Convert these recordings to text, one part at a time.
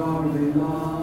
glory, Lord,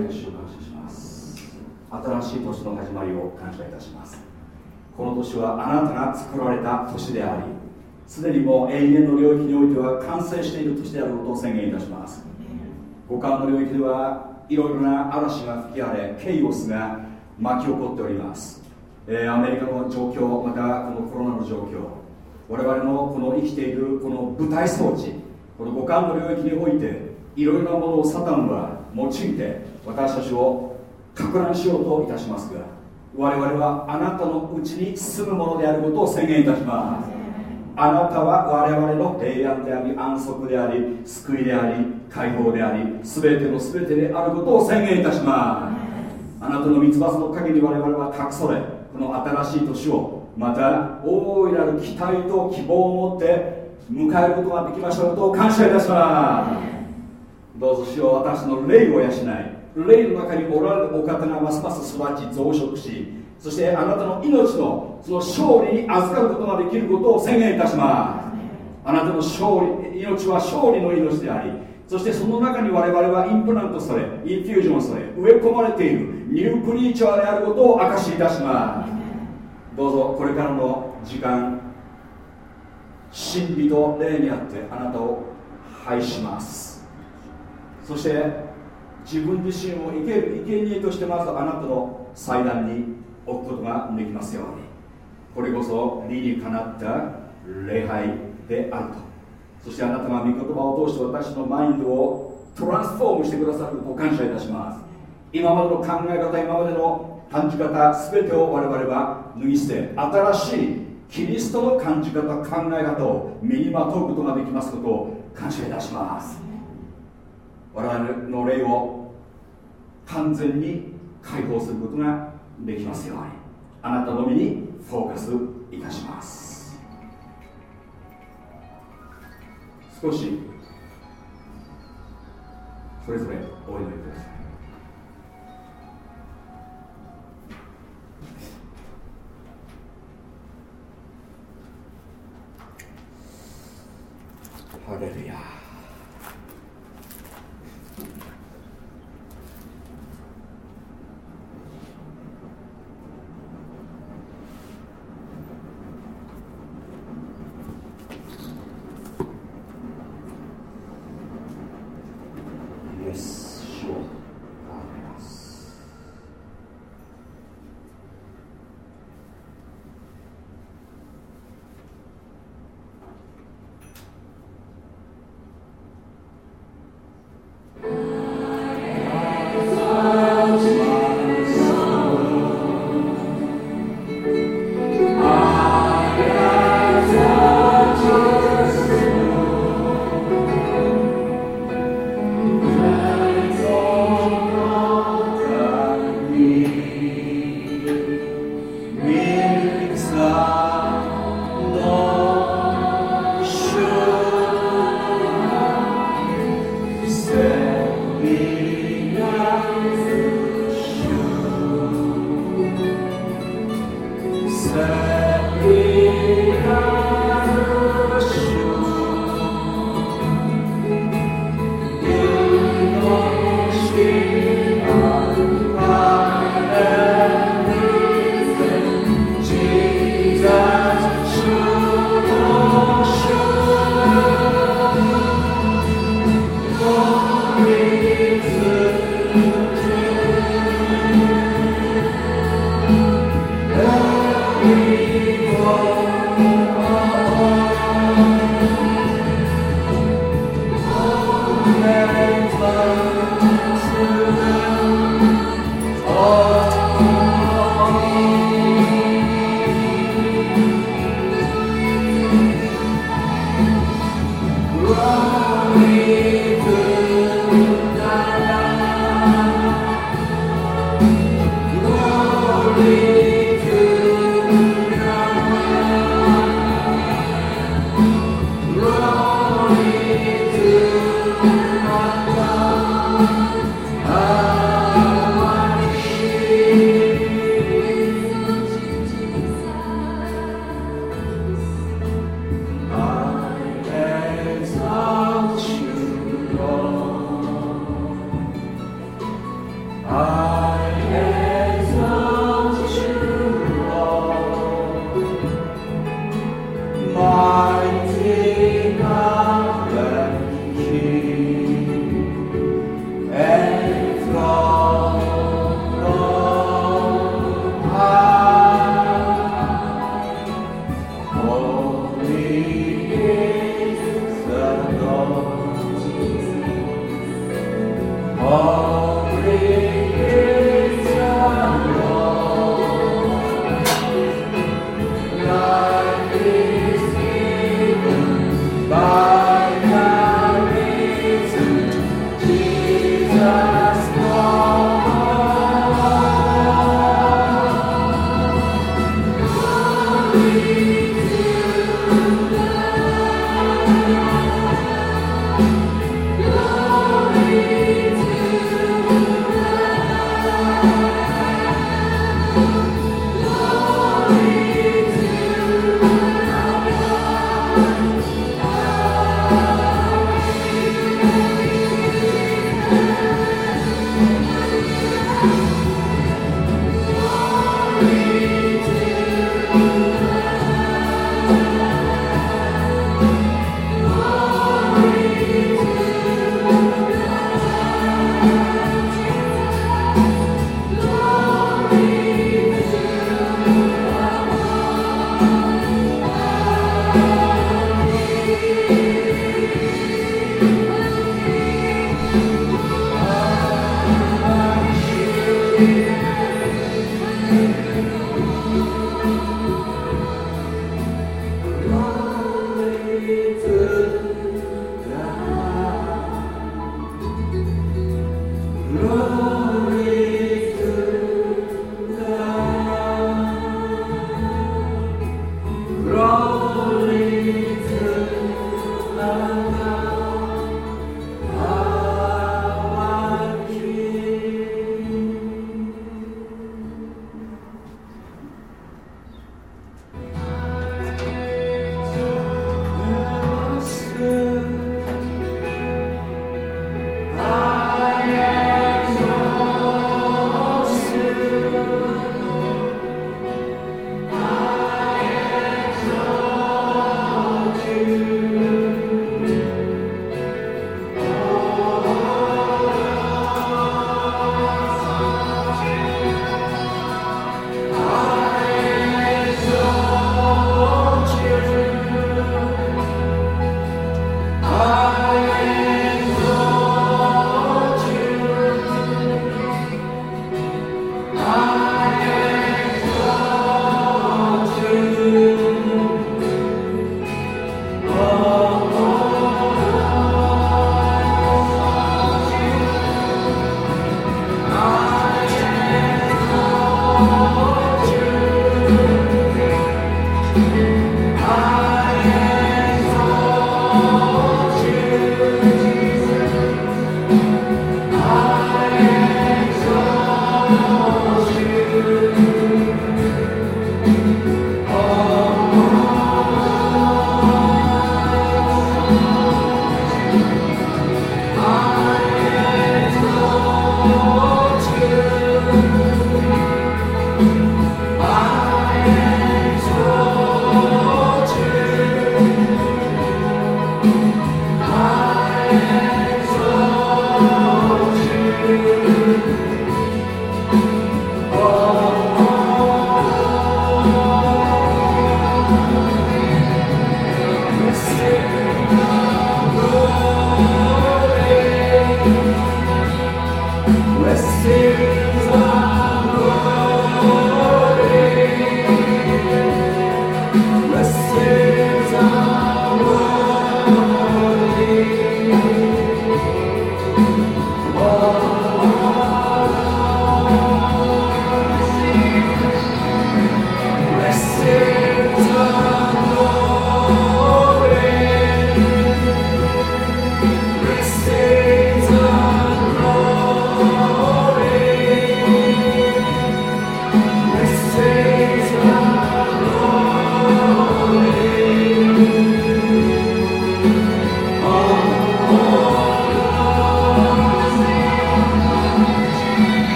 ハレルヤ主を感謝します。新しい年の始まりを感謝いたします。この年はあなたが作られた年でありすでにもう永遠の領域においては完成している年であることを宣言いたします。五感の領域ではいろいろな嵐が吹き荒れケイオスが巻き起こっております、えーアメリカの状況またこのコロナの状況我々のこの生きているこの舞台装置この五感の領域においていろいろなものをサタンは用いて私たちを攪乱しようといたしますが我々はあなたのうちに住むものであることを宣言いたします。あなたは我々の平安であり安息であり救いであり解放であり全ての全てであることを宣言いたします。あなたの三つ葉の陰に我々は隠されこの新しい年をまた大いなる期待と希望を持って迎えることができましたことを感謝いたします。どうぞ主よ私の霊を養い霊の中におられるお方がますます育ち増殖しそしてあなたの命のその勝利に預かることができることを宣言いたします。あなたの勝利命は勝利の命でありそしてその中に我々はインプラントされインフュージョンされ植え込まれているニュークリーチャーであることを明かしいたします。どうぞこれからの時間真理と霊にあってあなたを拝します。そして自分自身を生ける生贄としてまずあなたの祭壇に置くことができますように。これこそ理にかなった礼拝であると。そしてあなたが御言葉を通して私のマインドをトランスフォームしてくださることを感謝いたします。今までの考え方今までの感じ方全てを我々は脱ぎ捨て新しいキリストの感じ方考え方を身にまとうことができますことを感謝いたします。我々の霊を完全に解放することができますようにあなたのみにフォーカスいたします。少しそれぞれお祈りください。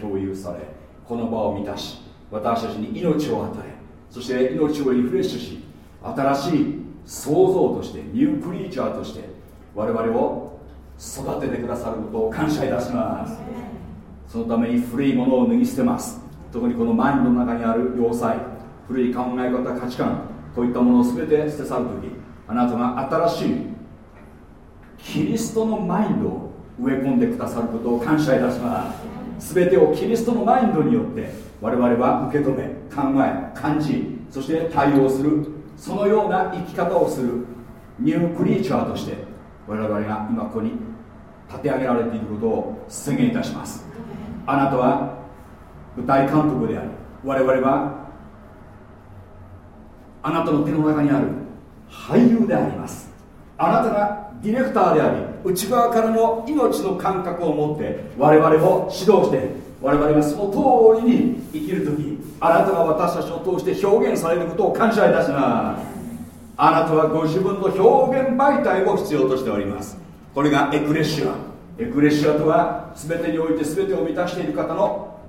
共有されこの場を満たし私たちに命を与えそして命をリフレッシュし新しい創造としてニュークリーチャーとして我々を育ててくださることを感謝いたします。そのために古いものを脱ぎ捨てます。特にこのマインドの中にある要塞古い考え方価値観といったものを全て捨て去る時あなたが新しいキリストのマインドを植え込んでくださることを感謝いたします。全てをキリストのマインドによって我々は受け止め考え感じそして対応するそのような生き方をするニュークリーチャーとして我々が今ここに立て上げられていることを宣言いたします。あなたは舞台監督であり我々はあなたの手の中にある俳優であります。あなたがディレクターであり内側からの命の感覚を持って我々を指導して我々がその通りに生きる時あなたが私たちを通して表現されることを感謝いたします。あなたはご自分の表現媒体を必要としておりますこれがエクレシアエクレシアとは全てにおいて全てを満たしている方の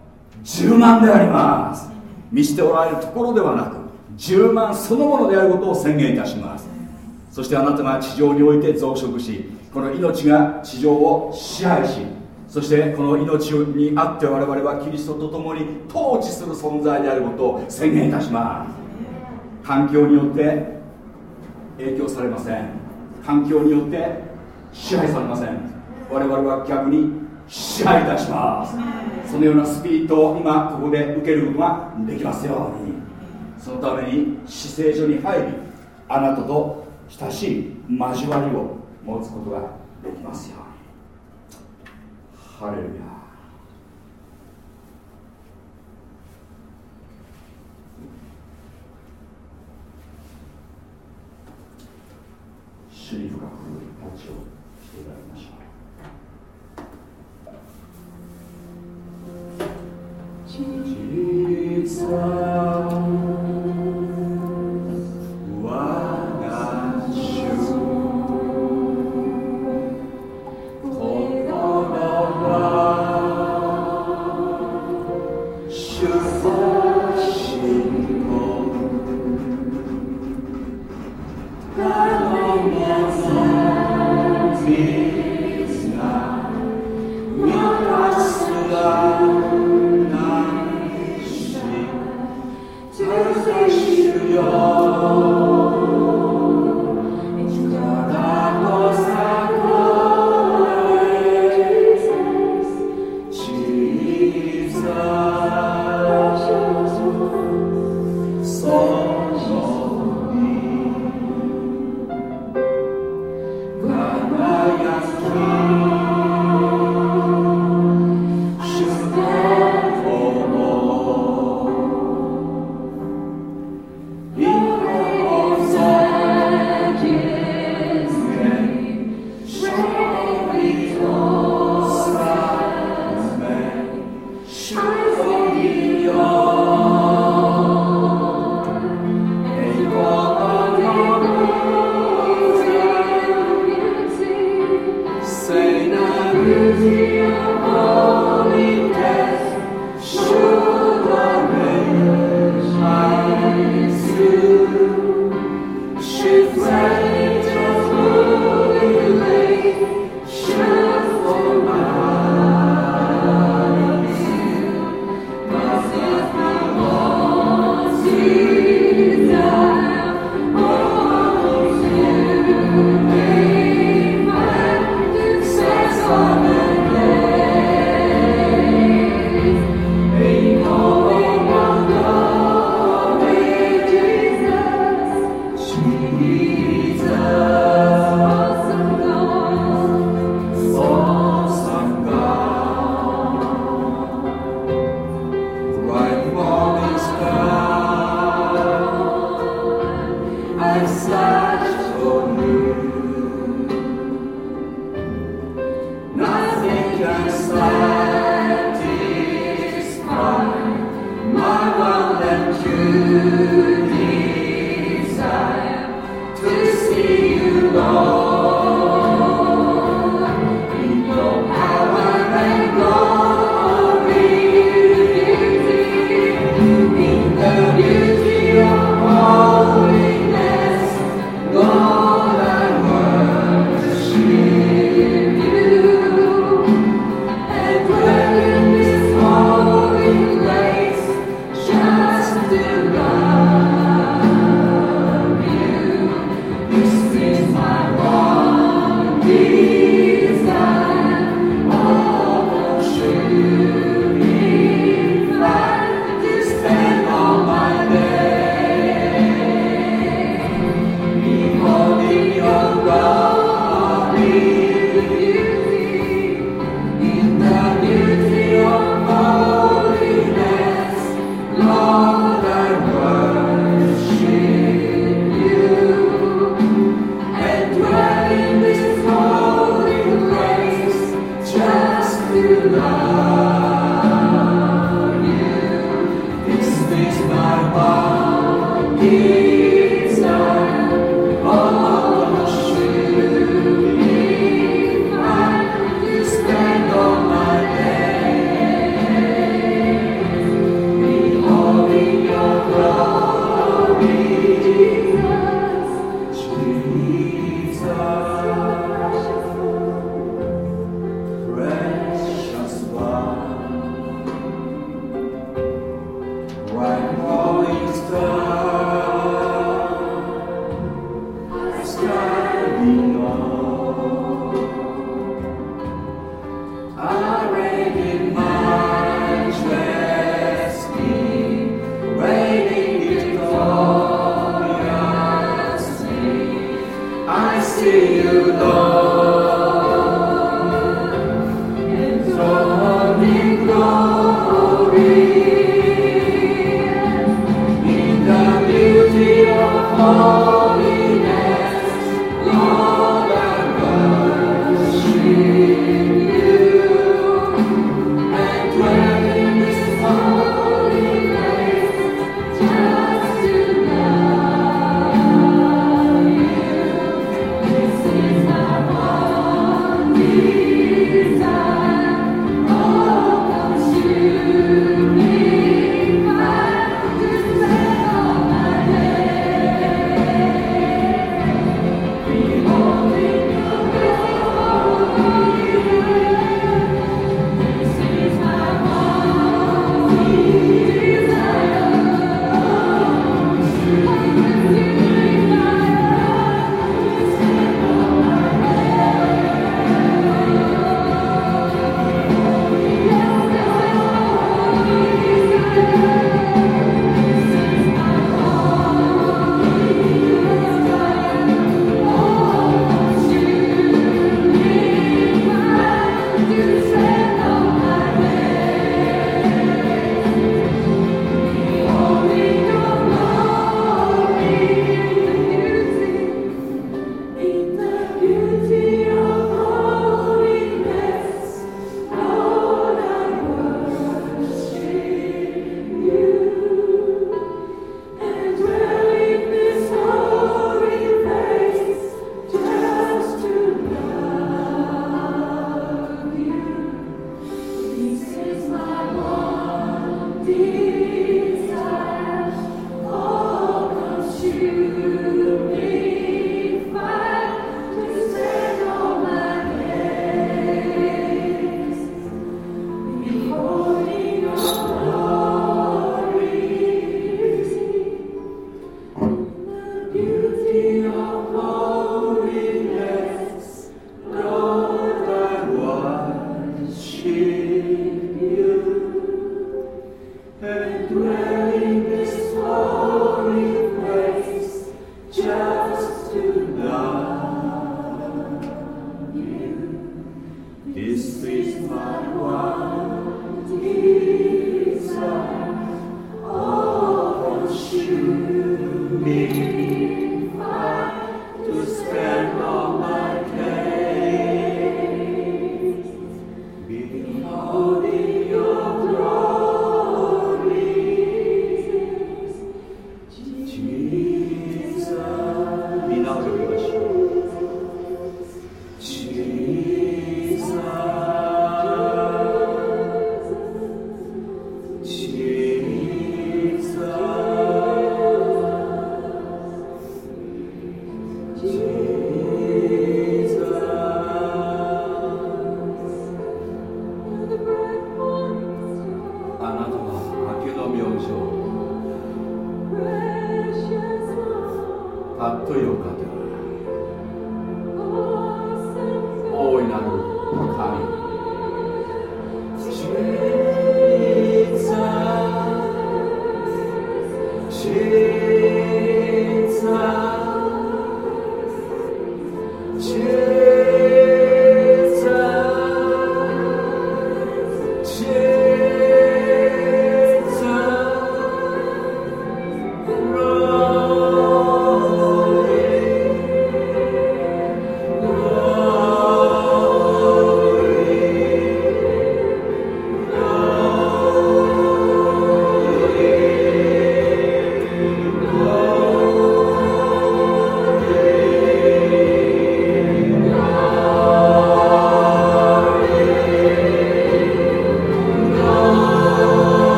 10万であります。見せておられるところではなく10万そのものであることを宣言いたします。そしてあなたが地上において増殖しこの命が地上を支配しそしてこの命にあって我々はキリストと共に統治する存在であることを宣言いたします。環境によって影響されません。環境によって支配されません。我々は逆に支配いたします。そのようなスピリットを今ここで受けることができますように。そのために死聖所に入りあなたと親しい交わりを持つことができますように。ハレルヤ。主に深く立ちをしていただきましょう。実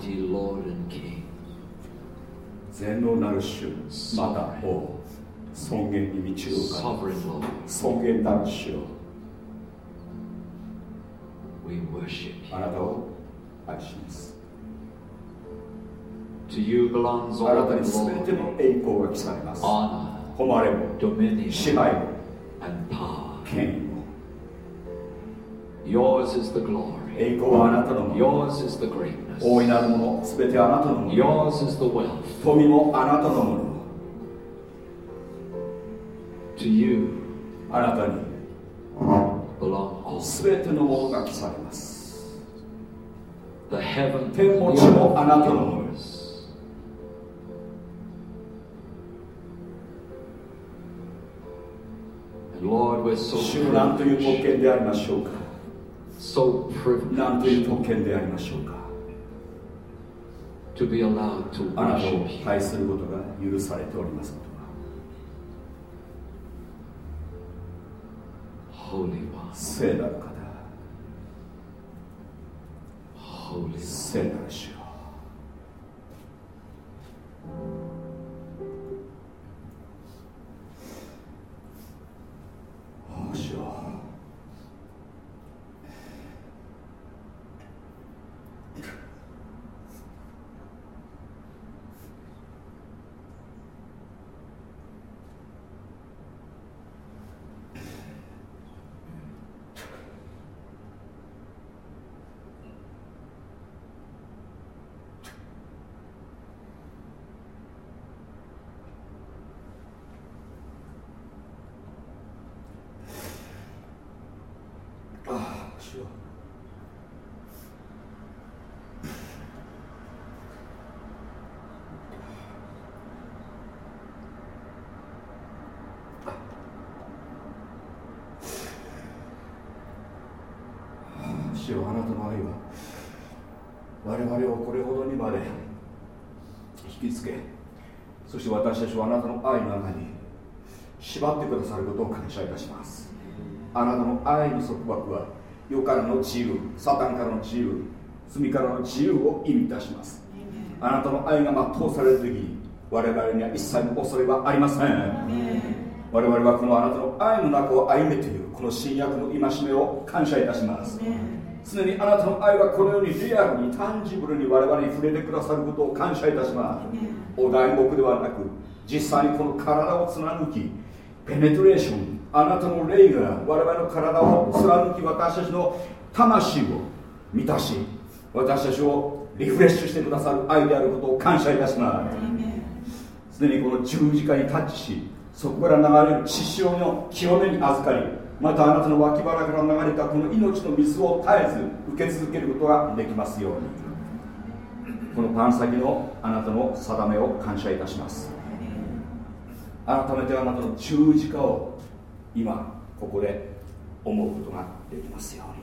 Mighty Lord and King. 全能なる主また王尊厳に満ちるお方 Sovereign Lord. 尊厳なる主よ We worship あ you. なたを愛します To you belongs あな all たに the 全て glory, の栄光が記されます honor, 誉れも dominion, 支配も and power. 権威も Yours is the glory. 栄光はあなたのもの Yours is the greatness. 大いなるもの、すべてあなたのもの、富もあなたのもの、to あなたに、すべてのものが来されます。天持ちもあなたのものです。Lord, という特権でありましょうか？何、という特権でありましょうか？to be を支配することが許されておりますこと。は主よあなたの愛は我々をこれほどにまで引きつけそして私たちをあなたの愛の中に縛ってくださることを感謝いたします。あなたの愛の束縛は世からの自由サタンからの自由罪からの自由を意味いたします。あなたの愛が全うされる時に我々には一切の恐れはありません。我々はこのあなたの愛の中を歩めているこの新約の戒めを感謝いたします。常にあなたの愛はこのようにリアルにタンジブルに我々に触れてくださることを感謝いたします。お題目ではなく実際にこの体を貫きペネトレーションあなたの霊が我々の体を貫き私たちの魂を満たし私たちをリフレッシュしてくださる愛であることを感謝いたします。すでにこの十字架にタッチしそこから流れる血潮の清めに預かりまたあなたの脇腹から流れたこの命の水を絶えず受け続けることができますように。このパン先のあなたの定めを感謝いたします。改めてあなたの十字架を今ここで思うことができますように。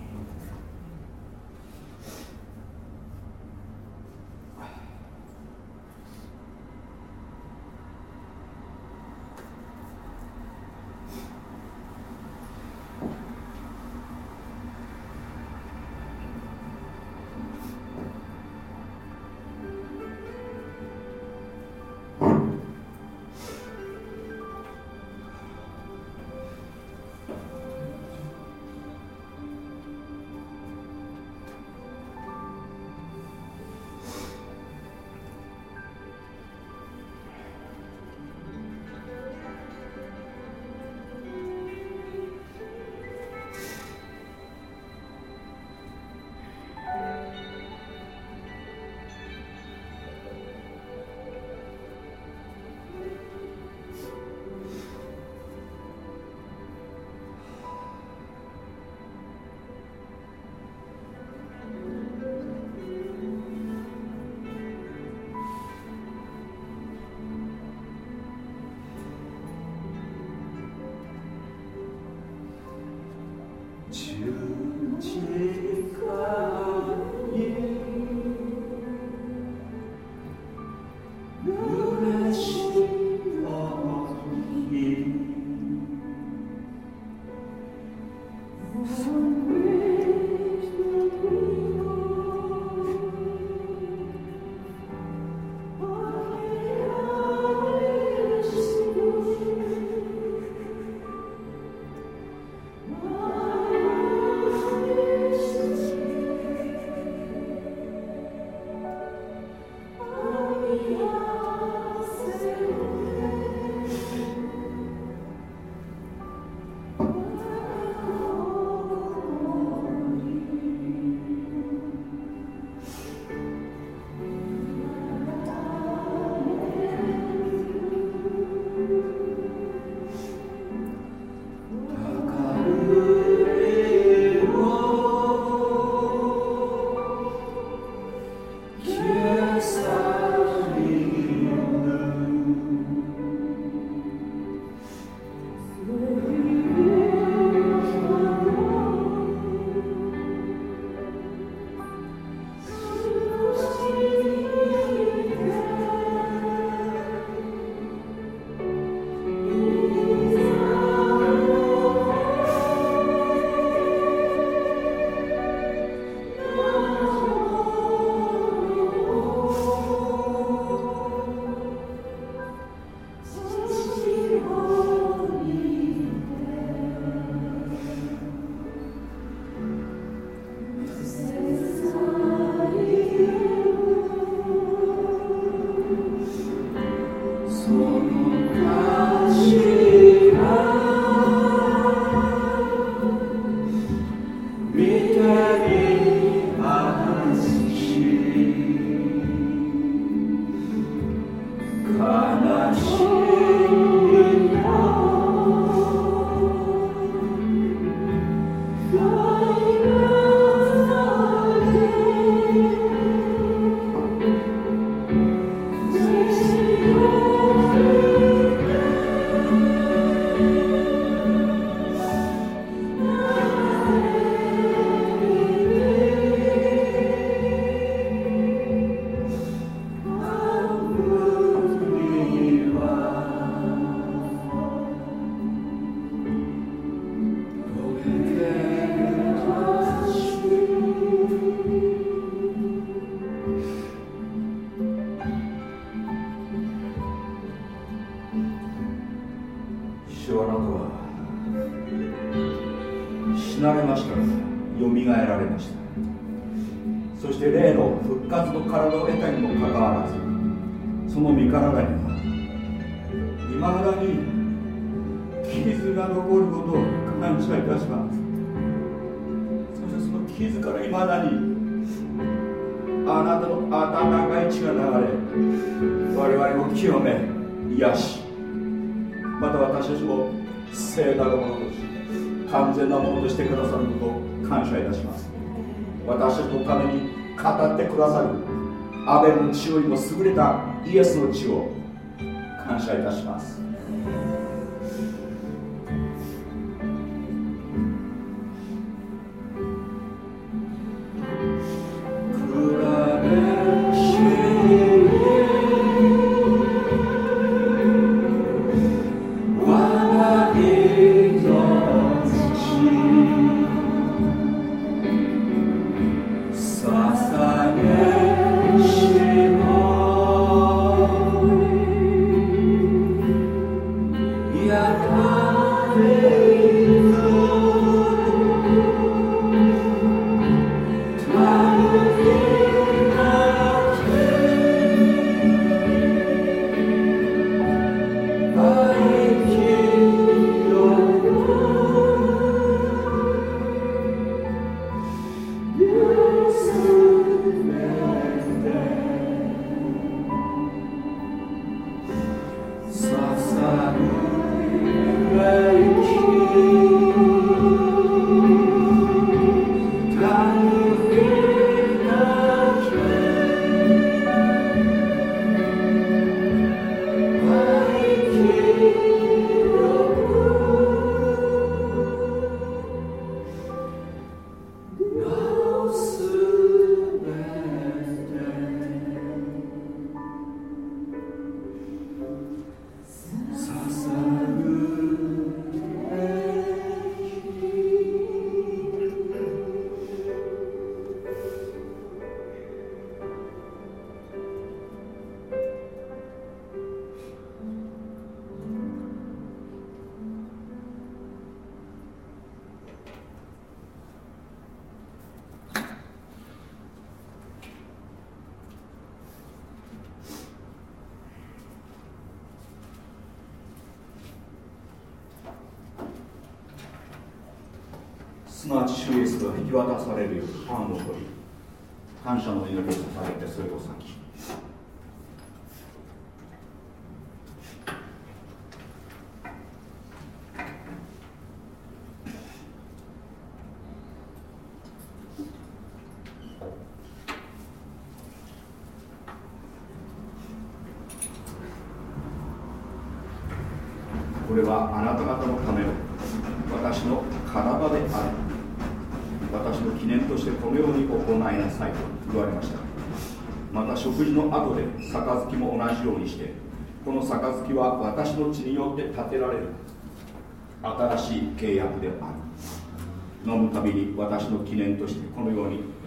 びに私の記念としてこのように。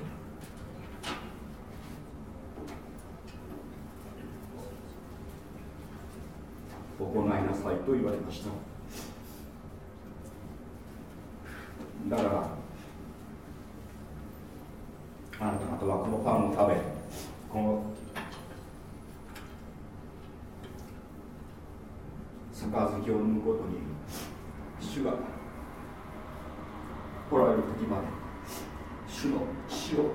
行いなさいと言われました。だからあなた方はこのパンを食べこの杯を飲むごとに主が来られる時まで主の死を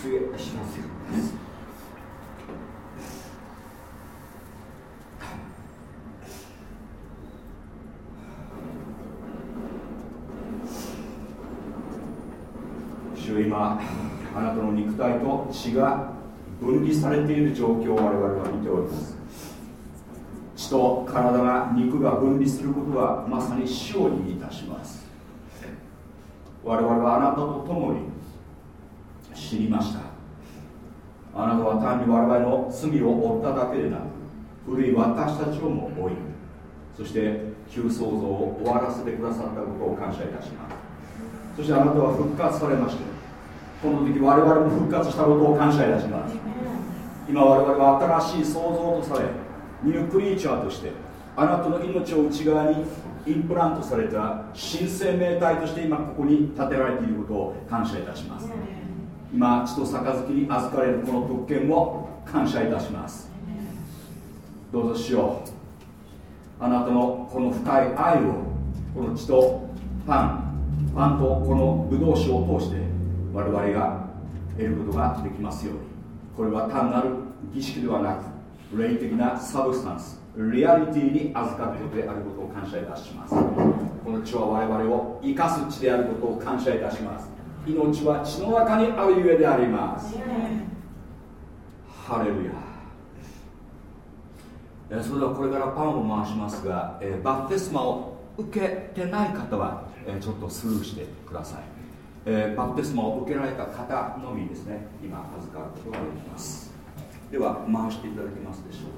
告げ知らせるんです。主今あなたの肉体と血が分離されている状況を我々は見ております。血と体が肉が分離することはまさに死を意味いたします。我々はあなたと共に知りました。あなたは単に我々の罪を負っただけでなく古い私たちをも追いそして旧創造を終わらせてくださったことを感謝いたします。そしてあなたは復活されましてこの時我々も復活したことを感謝いたします。今我々は新しい創造とされニュークリーチャーとしてあなたの命を内側にインプラントされた新生命体として今ここに建てられていることを感謝いたします。今血と杯に預かれるこの特権を感謝いたします。どうぞしよう。あなたのこの深い愛をこの血とパンパンとこのブドウ酒を通して我々が得ることができますように。これは単なる儀式ではなく霊的なサブスタンスリアリティに預かることであることを感謝いたします。この血は我々を生かす血であることを感謝いたします。命は血の中にあるゆえであります。ハレルヤ。えそれではこれからパンを回しますが、えーバプテスマを受けてない方は、えーちょっとスルーしてください、えーバプテスマを受けられた方のみですね。今預かることができます。では回していただけますでしょうか。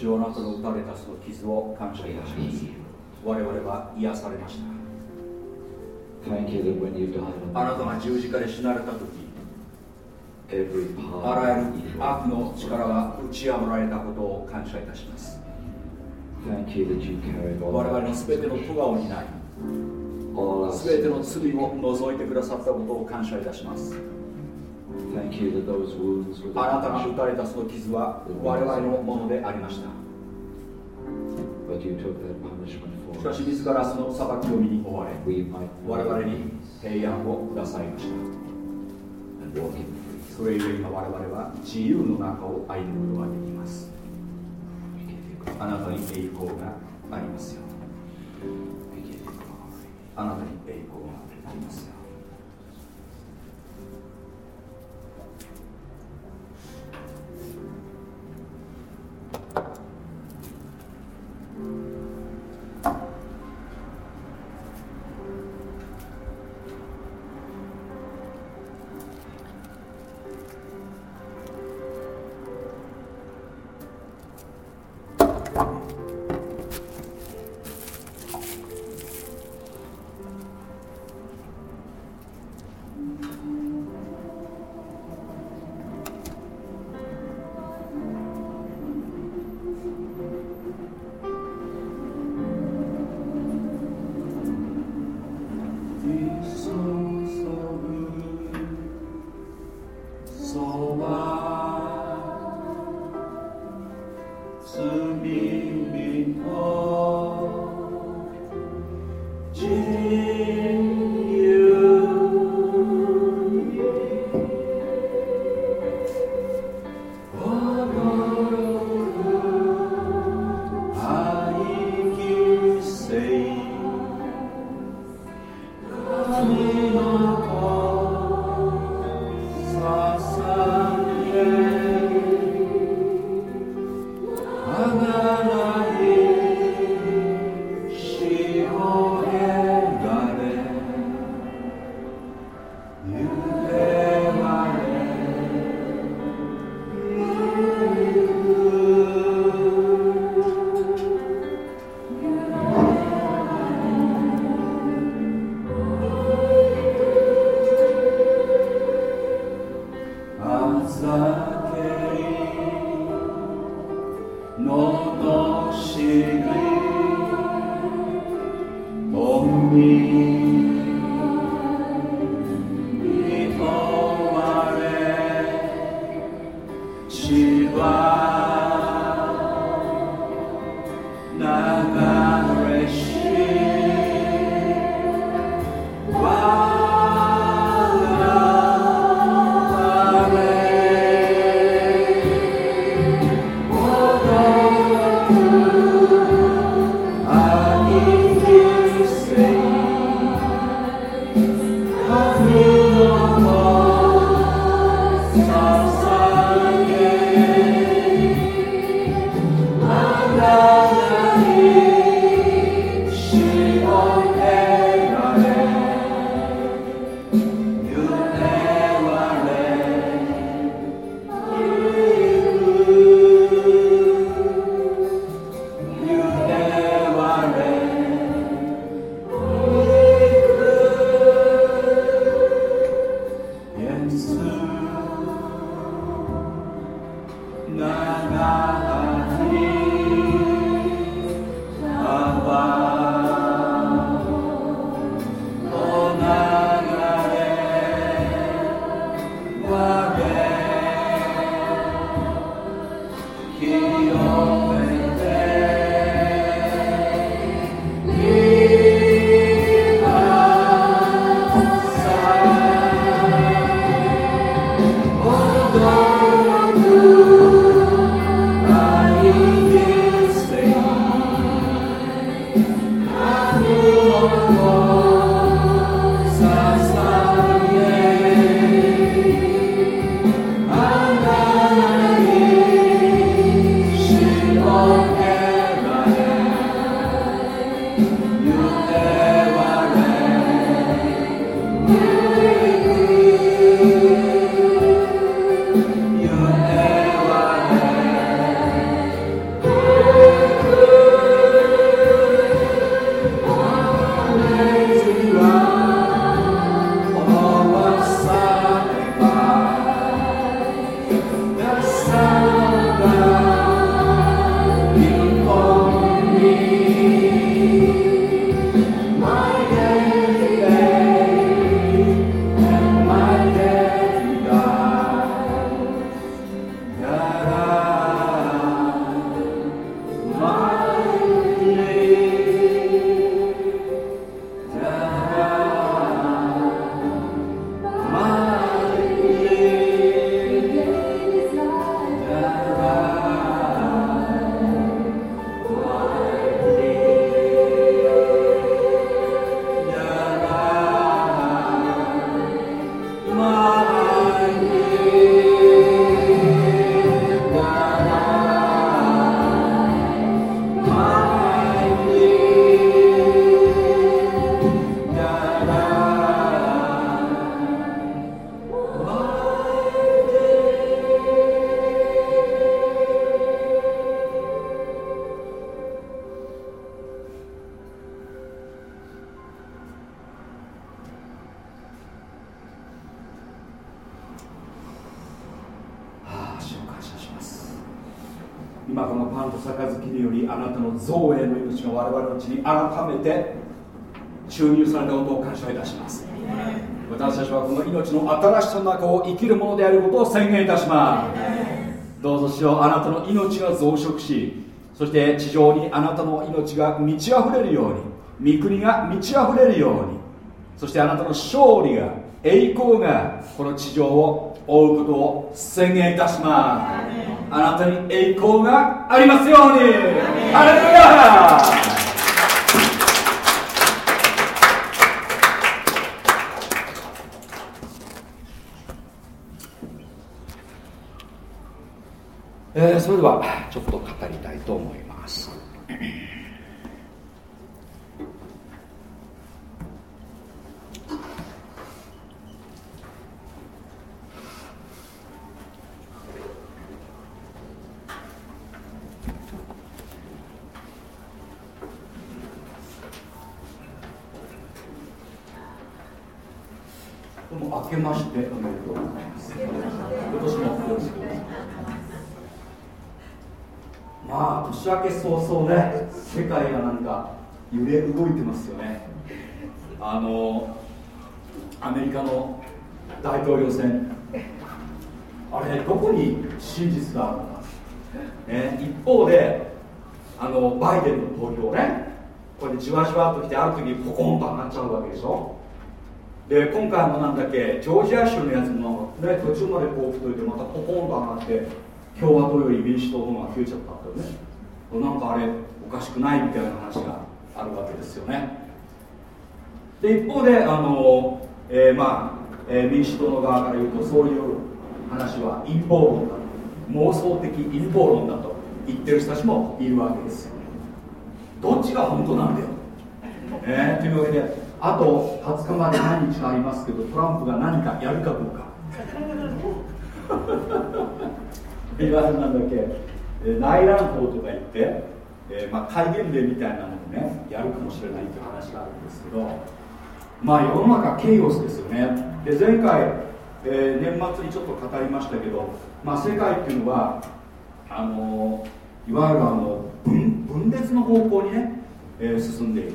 主よあなたの打たれたその傷を感謝いたします。我々は癒されました。あなたが十字架で死なれた時あらゆる悪の力が打ち破られたことを感謝いたします。我々の全ての咎を担い全ての.罪を除いてくださったことを感謝いたしますあなたが打たれたその傷は我々のものでありました。しかし自らその裁きをみに追われ、我々に平安をくさいました。それゆえ今我々は自由の中を歩むことができます。あなたに栄光がありますよ。あなたに栄光がありますよ。はこの新しさの中を生きるものであることを宣言いたします。どうぞしようあなたの命が増殖しそして地上にあなたの命が満ち溢れるように御国が満ち溢れるようにそしてあなたの勝利が栄光がこの地上を覆うことを宣言いたします。あなたに栄光がありますように。ハレルヤえーそれではちょっと語りたいと思いますどうも明けましておめでとうございます今年もよろしくお願いしますまあ年明け早々ね世界がなんか揺れ動いてますよねあのアメリカの大統領選。あれどこに真実があるのか、ね、一方であのバイデンの投票ね。これでじわじわっときてある時ポコンと上がっちゃうわけでしょ。で今回もなんだっけジョージア州のやつも、ね、途中までこう太いてまたポコンと上がって共和党より民主党の方が増えちゃったってね。なんかあれおかしくないみたいな話があるわけですよね。で一方であの、えーまあえー民主党の側から言うとそういう話は陰謀論だ妄想的陰謀論だと言ってる人たちもいるわけですどっちが本当なんだよ、えーというわけであと20日まで何日かありますけどトランプが何かやるかどうか。いわゆるなんだっけ？えー内乱法とか言って、えーまあ、戒厳令みたいなのをねやるかもしれないという話があるんですけどまあ世の中ケイオスですよね。で前回、えー年末にちょっと語りましたけど、まあ、世界っていうのはあのいわゆるあの分分裂の方向にね、えー進んでいる。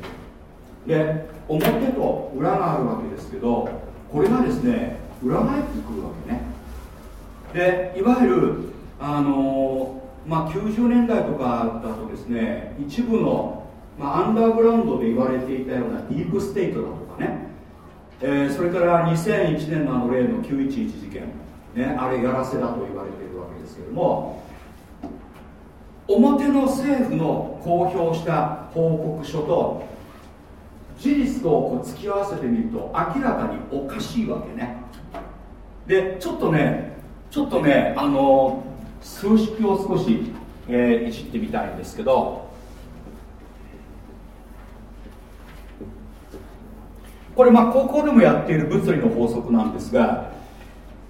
で表と裏があるわけですけどこれがですね裏返ってくるわけね。でいわゆるあのまあ、90年代とかだとですね一部の、まあ、アンダーグラウンドで言われていたようなディープステートだと。かね、えーそれから2001年のあの例の911事件、ね、あれやらせだと言われているわけですけれども表の政府の公表した報告書と事実とこう突き合わせてみると明らかにおかしいわけね。でちょっとねちょっとねあの数式を少し、えーいじってみたいんですけどこれまあ高校でもやっている物理の法則なんですが、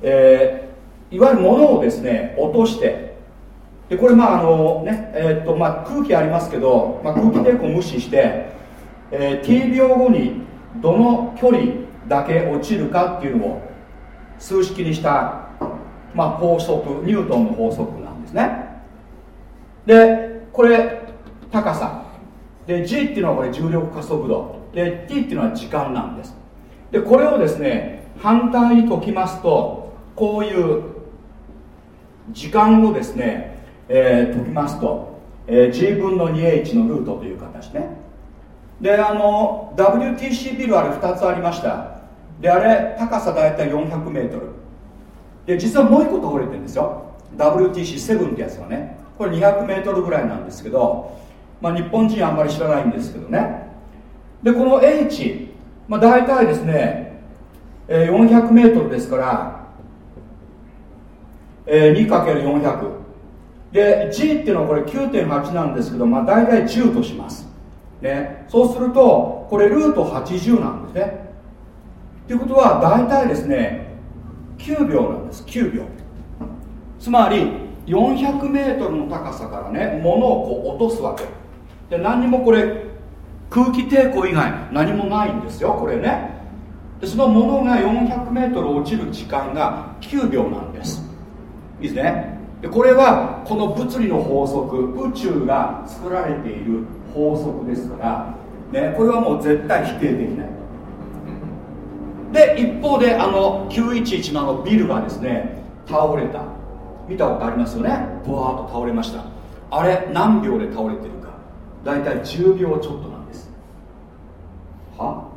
えーいわゆるものをですね落としてでこれまああのねえーっとまあ空気ありますけど、まあ、空気抵抗無視して、えー t 秒後にどの距離だけ落ちるかっていうのを数式にした、まあ、法則ニュートンの法則なんですね。でこれ高さ。で g っていうのはこれ重力加速度。で t っていうのは時間なんです。でこれをですね反対に解きますとこういう時間をですね、えー解きますと、えー g 分の 2h のルートという形ね。であの WTC ビルあれ2つありました。であれ高さ大体 400m で実はもう一個倒れてるんですよ。WTC7 ってやつがね。これ 200m ぐらいなんですけど、まあ、日本人あんまり知らないんですけどね。でこの H、まあ、大体ですね、えー 400m ですから、えー 2×400 で G っていうのはこれ9.8なんですけど、まあ、大体10とします、ね、そうするとこれルート80なんですね。ということは大体ですね9秒なんです。9秒。つまり 400m の高さからね物をこう落とすわけ。で何にもこれ空気抵抗以外何もないんですよこれね。でそのものが 400m 落ちる時間が9秒なんです。いいですね。でこれはこの物理の法則宇宙が作られている法則ですから、ね、これはもう絶対否定できない。で一方であの911のあのビルがですね倒れた。見たことありますよね？ボワーッと倒れました。あれ何秒で倒れてるか。大体10秒ちょっとは？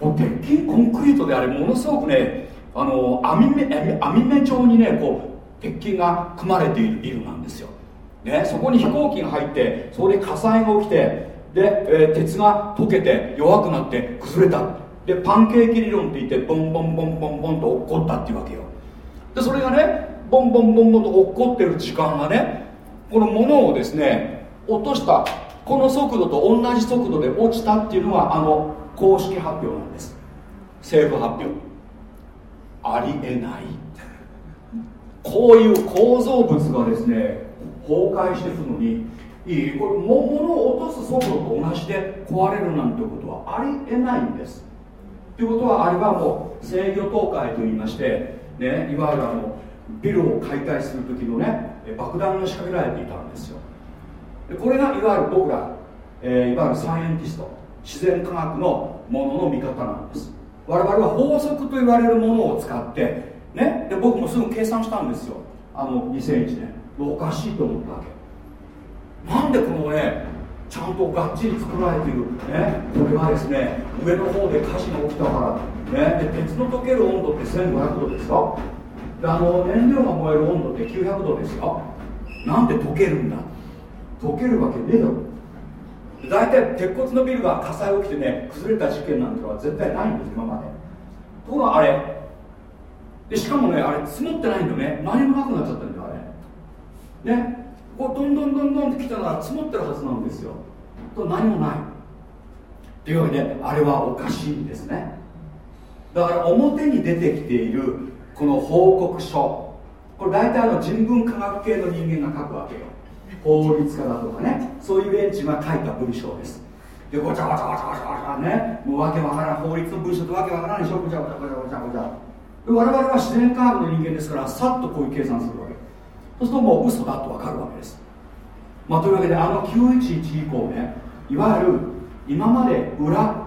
もう鉄筋コンクリートであれものすごくねあの網目網目状にねこう鉄筋が組まれているビルなんですよ、ね、そこに飛行機が入ってそれで火災が起きてで、えー鉄が溶けて弱くなって崩れた。でパンケーキ理論って言ってボンボンボンボンボンと落っこったっていうわけよ。でそれがねボンボンボンボンと落っこってる時間がねこのものをですね落としたこの速度と同じ速度で落ちたっていうのがあの公式発表なんです。政府発表。ありえない。こういう構造物がですね崩壊していくのにいいこれ物を落とす速度と同じで壊れるなんてことはありえないんです。ということはあれはもう制御倒壊といいまして、ね、いわゆるあのビルを解体する時のね爆弾が仕掛けられていたんですよ。これがいわゆる僕ら、えーいわゆるサイエンティスト自然科学のものの見方なんです。我々は法則と言われるものを使ってねで僕もすぐ計算したんですよ。あの2001年おかしいと思ったわけ。なんでこのねちゃんとがっちり作られているねこれはですね上の方で火事が起きたからねで鉄の溶ける温度って1500度ですよ。であの燃料が燃える温度って900度ですよ。なんで溶けるんだ溶けるわけねえだろ。大体鉄骨のビルが火災起きてね崩れた事件なんてのは絶対ないんです今まで。ところがあれ。でしかもねあれ積もってないんだよね。何もなくなっちゃったんだよあれ。ね。こうどんどんどんどんってきたら積もってるはずなんですよ。と何もない。というわけであれはおかしいんですね。だから表に出てきているこの報告書。これ大体あの人文科学系の人間が書くわけよ。法律家だとかねそういう連中が書いた文章です。でごちゃごちゃごちゃごちゃごちゃねもうわけわからん法律の文章ってわけわからんでしょごちゃごちゃごちゃごちゃごちゃ。で我々は自然科学の人間ですからさっとこういう計算するわけ。そうするともう嘘だとわかるわけです。まあ、というわけであの911以降ねいわゆる今まで裏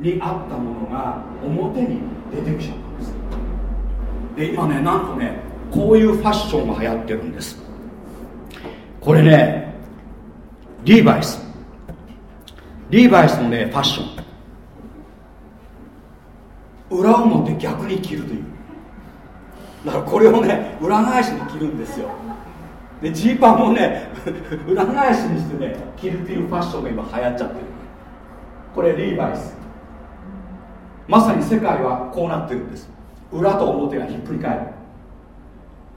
にあったものが表に出てきちゃったんです。で今ねなんとねこういうファッションが流行ってるんです。これねリーバイスリーバイスのねファッション裏表逆に着るという。だからこれをね裏返しに着るんですよ。でジーパンもね 裏返しにしてね着るっていうファッションが今流行っちゃってる。これリーバイスまさに世界はこうなってるんです。裏と表がひっくり返る、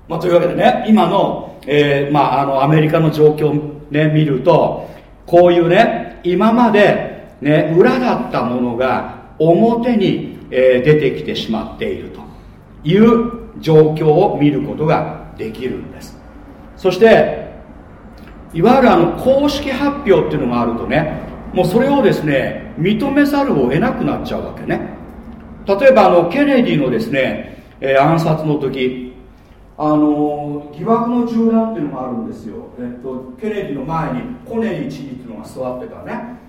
まあ、というわけでね今の,、えーまあ、あのアメリカの状況を、ね、見るとこういうね今まで、ね、裏だったものが表に、えー出てきてしまっているという状況を見ることができるんです。そしていわゆるあの公式発表っていうのがあるとねもうそれをですね認めざるを得なくなっちゃうわけね。例えばあのケネディのですね、えー暗殺の時あの疑惑の銃弾っていうのがあるんですよ、えっと、ケネディの前にコネリー知事っていうのが座ってたね。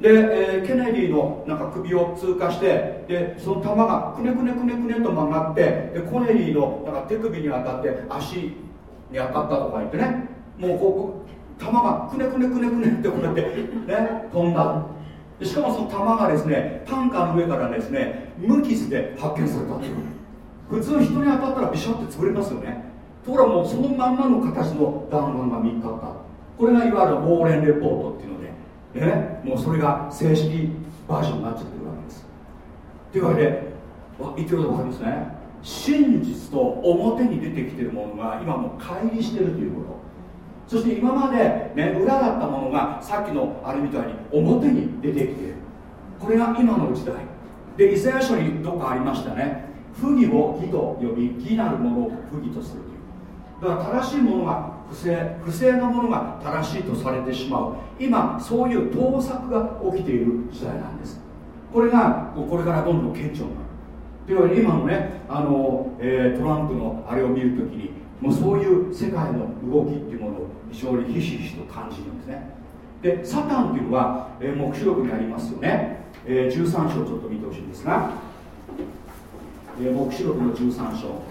で、えーケネディのなんか首を通過してでその弾がくねくねくねくねと曲がってでコネリーのなんか手首に当たって足に当たったとか言ってね。もうこう弾がくねくねくねくねってこうやってね飛んだ。しかもその弾がですねタンカーの上からですね無傷で発見されたっていう。普通人に当たったらビシャって潰れますよね。ところがもうそのまんまの形の弾丸が見つかったこれがいわゆるウォーレンレポートっていうので、ね、もうそれが正式バージョンになっちゃってるわけです。というわけで言ってること分かりますね。真実と表に出てきてるものが今もう乖離してるということ。そして今まで、ね、裏だったものがさっきのあれみたいに表に出てきてる。これが今の時代。でイザヤ書にどっかありましたね。不義を義と呼び義なるものを不義とするという。だから正しいものが不正不正なものが正しいとされてしまう。今そういう盗作が起きている時代なんです。これがこれからどんどん顕著になる。というわけで今のねあの、えートランプのあれを見るときにもうそういう世界の動きっていうものを非常にひしひしと感じるんですね。でサタンっていうのは、えー、目視録にありますよね、えー13章ちょっと見てほしいんですが、えー、目視録の13章。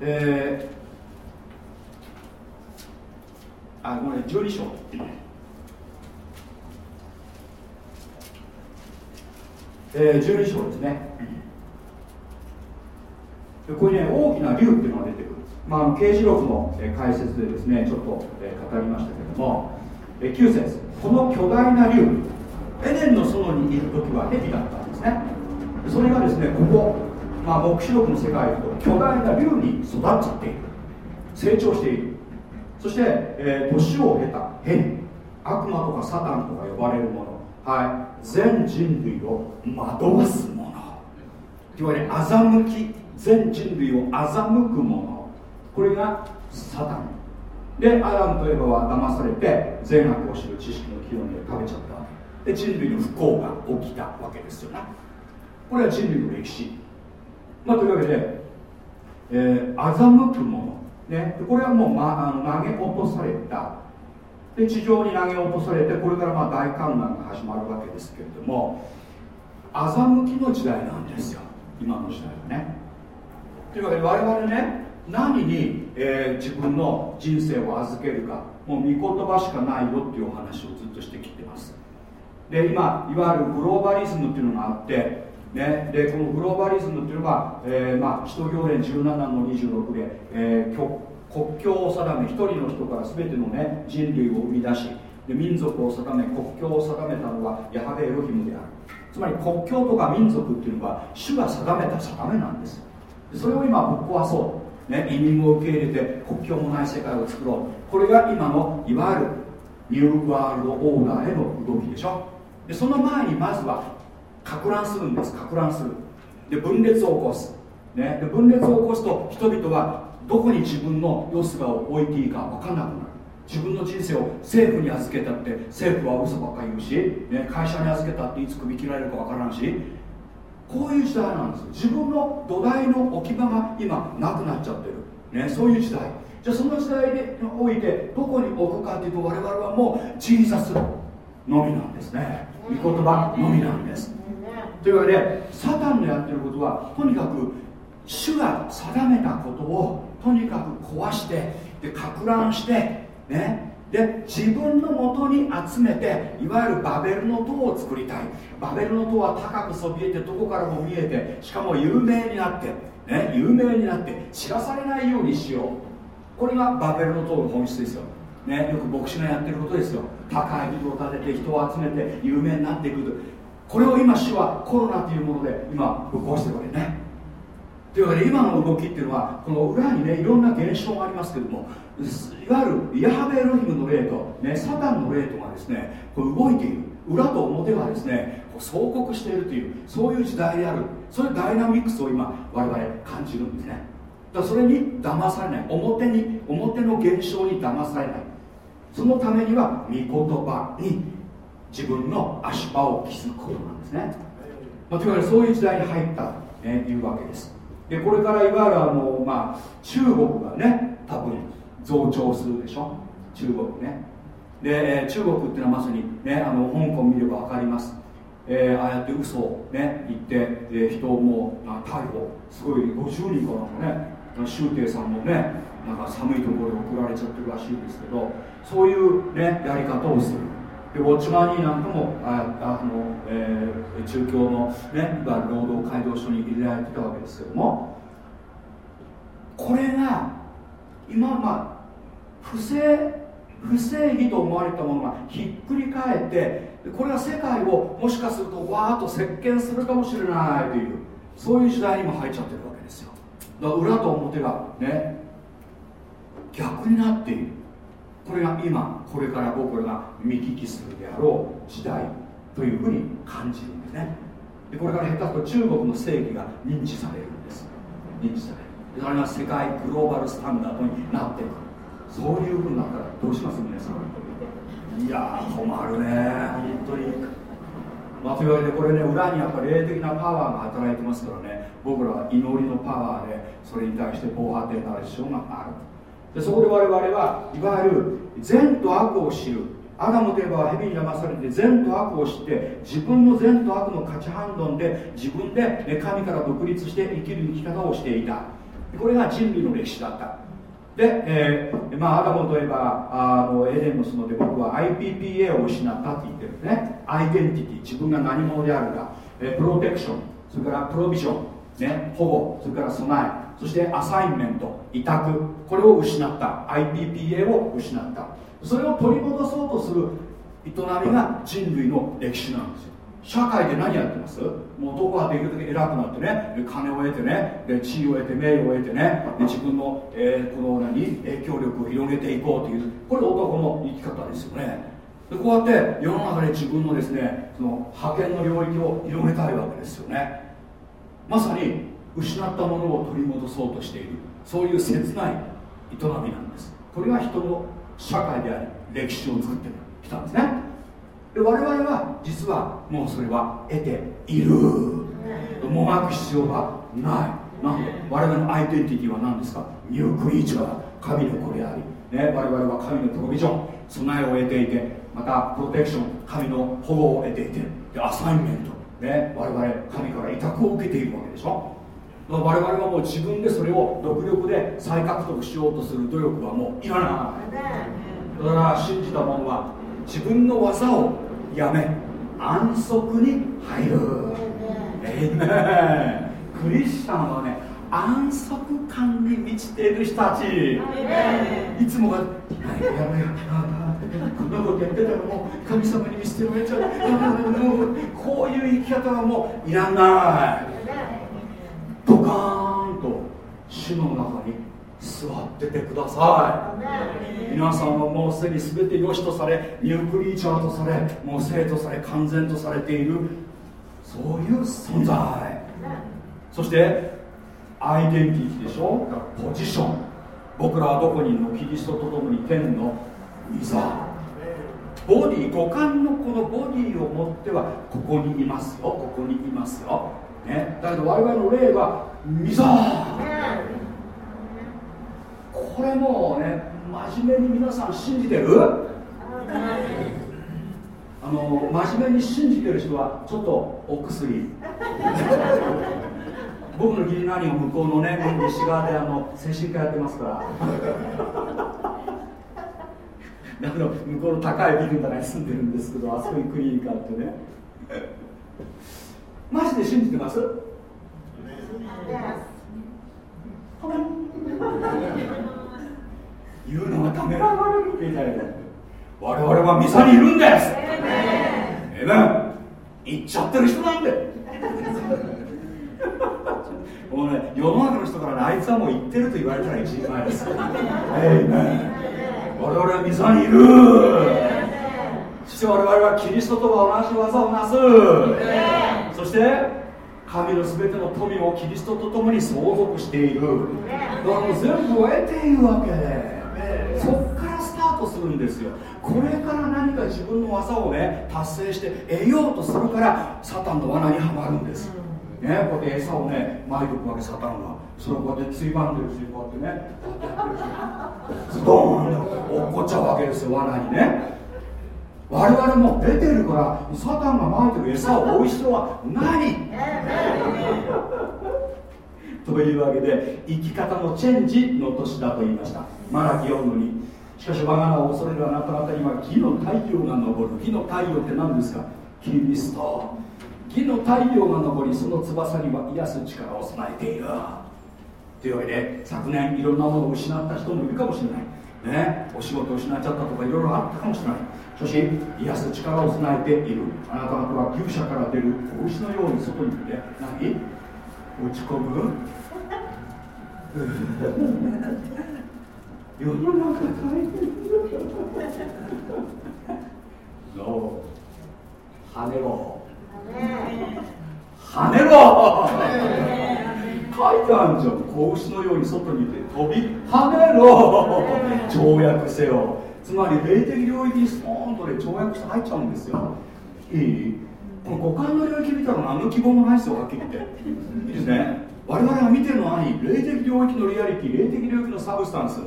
えー、あごめん12章。えー、12章ですね。でここにね大きな竜っていうのが出てくる、まあ、刑事録の、解説でですねちょっと、語りましたけれども、9節この巨大な竜エデンの園にいる時は蛇だったんですね。それがですねここ、まあ、黙示録の世界だと巨大な竜に育っちゃっている。成長している。そして、えー年を経た変悪魔とかサタンとか呼ばれるものはい全人類を惑わすもの。いわゆる欺き全人類を欺くもの。これがサタン。でアダムとエヴァは騙されて善悪を知る知識の木の実を食べちゃった。で人類の不幸が起きたわけですよね。これは人類の歴史。まあというわけで、えー欺くもの、ね、これはもう、ま、あの投げ落とされた。で地上に投げ落とされてこれからまあ大観覧が始まるわけですけれども欺きの時代なんですよ。今の時代はね。というわけで我々ね何に、えー自分の人生を預けるかもう御言葉しかないよっていうお話をずっとしてきてます。で今いわゆるグローバリズムっていうのがあってね、でこのグローバリズムっていうのは、えーまあ、使徒行伝17の26で、えー国国境を定め一人の人から全ての、ね、人類を生み出しで民族を定め国境を定めたのはヤハベエロヒムである。つまり国境とか民族っていうのは主が定めた定めなんです。それを今ぶっ壊そう、ね、移民を受け入れて国境もない世界を作ろう。これが今のいわゆるニューワールドオーダーへの動きでしょ。でその前にまずはか乱するんです。か乱する。で分裂を起こす、ね、で分裂を起こすと人々はどこに自分の良姿を置いていいか分からなくなる。自分の人生を政府に預けたって政府は嘘ばっかり言うし、ね、会社に預けたっていつ首切られるか分からんしこういう時代なんです。自分の土台の置き場が今なくなっちゃってる、ね、そういう時代。じゃあその時代においてどこに置くかっていうと我々はもうジーザスのみなんですね。御言葉のみなんです。というわけでサタンのやってることはとにかく主が定めたことをとにかく壊してでか乱してねで自分のもとに集めていわゆるバベルの塔を作りたい。バベルの塔は高くそびえてどこからも見えてしかも有名になって、ね、有名になって知らされないようにしよう。これがバベルの塔の本質ですよ、ね、よく牧師がやってることですよ。高いビルを建てて人を集めて有名になっていくと。これを今主はコロナというもので今ぶっ壊してるわけね。というわけで今の動きっていうのはこの裏にねいろんな現象がありますけどもいわゆるヤハベエロヒムの霊と、ね、サタンの霊とがですねこう動いている。裏と表がですねこう相克しているというそういう時代である。そういうダイナミックスを今我々感じるんですね。だそれに騙されない。表に表の現象に騙されない。そのためには御言葉に自分の足場を築くことなんですね、まあ、というわけでそういう時代に入ったと、ね、いうわけです。でこれからいわゆるあの、まあ、中国がね多分増長するでしょ？中国ね。で中国っていうのはまさに、ね、あの香港見れば分かります、えーああやって嘘を、ね、言って、えー人をもう逮捕。すごい50人からもね周庭さんもねなんか寒いところに送られちゃってるらしいんですけどそういう、ね、やり方をする。でウォッチマンニーなんかもああの、えー中共の、ね、労働街道所に入れられてたわけですけどもこれが今まあ不正不正義と思われたものがひっくり返ってこれが世界をもしかするとわーっと席巻するかもしれないというそういう時代にも入っちゃってるわけですよ。だから裏と表がね逆になっている。これが今これから僕らが見聞きするであろう時代というふうに感じるんですね。でこれから下手すると中国の正義が認知されるんです。認知される。それが世界グローバルスタンダードになっていく。そういうふうになったらどうします？皆さん。いや困るね。本当に。まあ、というわけでこれね裏にやっぱ霊的なパワーが働いてますからね。僕らは祈りのパワーでそれに対して防波堤なる必要があるでそこで我々はいわゆる善と悪を知る。アダムといえば蛇に騙されて善と悪を知って自分の善と悪の価値判断で自分で神から独立して生きる生き方をしていた。これが人類の歴史だった。で、えー、まあ、アダムといえばあのエデンの園で僕は IPPA を失ったって言ってるね。アイデンティティ自分が何者であるか、えー、プロテクションそれからプロビジョン、ね、保護それから備えそしてアサインメント委託。これを失った。IPPA を失った。それを取り戻そうとする営みが人類の歴史なんですよ。社会で何やってます？もう男はできるだけ偉くなってね。金を得てね。で地位を得て名誉を得てね。で自分の,、えー、この何？影響力を広げていこうという。これ男の生き方ですよね。でこうやって世の中で自分のですねその覇権の領域を広げたいわけですよね。まさに失ったものを取り戻そうとしている。そういう切ない営みなんです。これが人の社会であり歴史を作ってきたんですね。で我々は実はもうそれは得ている。もがく必要がない。なんで？我々のアイデンティティは何ですか？ニュークリーチャー神の子であり、ね、我々は神のプロビジョン。備えを得ていてまたプロテクション。神の保護を得ていて。でアサインメント、ね、我々神から委託を受けているわけでしょ？我々はもう自分でそれを独力で再獲得しようとする努力はもういらない。だから信じた者は自分の技をやめ安息に入る。ええ クリスチャンはね安息感に満ちている人たち。いつもが「やめよこんなことやってたらもう神様に見捨てられちゃう。もうこういう生き方はもういらない。ドカーンと主の中に座っててください。皆さんはもうすでに全て良しとされニュークリーチャーとされもう生とされ完全とされているそういう存在。そしてアイデンティティでしょ？ポジション。僕らはどこにいるの？キリストと共に天の御座ボディ五感のこのボディを持ってはここにいますよ。ここにいますよ。ね、だけど我々の霊は溝これもうね真面目に皆さん信じてる？あの真面目に信じてる人はちょっとお薬。僕の義理の兄が向こうのね西側であの精神科やってますから。だけど向こうの高いビルの中に住んでるんですけどあそこにクリニックあってね。マジで信じてます？言うのがためらわれる。みたいな我々はミサにいるんですええ言っちゃってる人なんでもうね。世の中の人からねあいつはもう言ってると言われたら一人前です。ええ我々はミサにいる。そして我々はキリストと同じ技をなす。そして神の全ての富をキリストと共に相続している。だからもう全部を得ているわけで。そっからスタートするんですよ。これから何か自分の技をね達成して得ようとするからサタンの罠にはまるんです。ね、こうやって餌をね撒いておくわけサタンが。それをこうやってついばんでるしこうやってねドーンって落っこっちゃうわけですよ罠にね我々も出てるからサタンがまいてる餌を追う必要はない。というわけで生き方のチェンジの年だと言いました。マラキ4の2しかし我が名を恐れるあなた方には義の太陽が昇る。義の太陽って何ですか？キリスト。義の太陽が昇りその翼には癒す力を備えている。というわけで昨年いろんなものを失った人もいるかもしれない。ねお仕事を失っちゃったとかいろいろあったかもしれない。しかし癒す力を備えている。あなた方は牛舎から出る子牛のように外に出て何？落ち込む？世の中大変の跳ねろ。跳ねろ。書いてあるんですよ。子牛のように外に出て飛び跳ねろ。跳躍せよ。つまり霊的領域にスポーンとね跳躍して入っちゃうんですよ。いい？この五感の領域見たら何の希望もないですよはっきり言って。いいですね。我々が見てるのは何？霊的領域のリアリティ霊的領域の substance。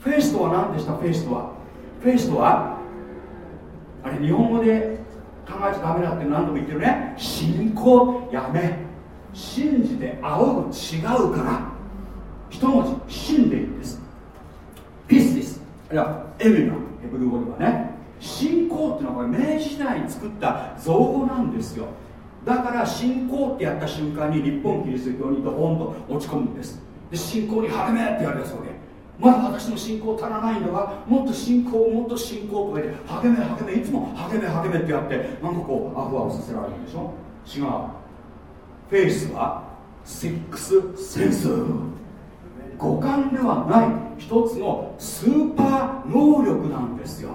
フェイスとは何でした？フェイスとは。フェイスとはあれ日本語で考えちゃダメだって何度も言ってるね。信仰。やめ信じて仰ぐ違うから一文字信でいいんです。 pistis です。いやエミナヘブル語ではね。信仰っていうのはこれ明治時代に作った造語なんですよ。だから信仰ってやった瞬間に日本キリスト教にドボンと落ち込むんです。で信仰に励めって言われたそうで。まだ私の信仰足らないんだがもっと信仰もっと信仰とか言って励め励めいつも励め励めってやってなんかこうアフアフさせられるでしょ？違う。フェイスはシックスセンス。五感ではない一つのスーパー能力なんですよ。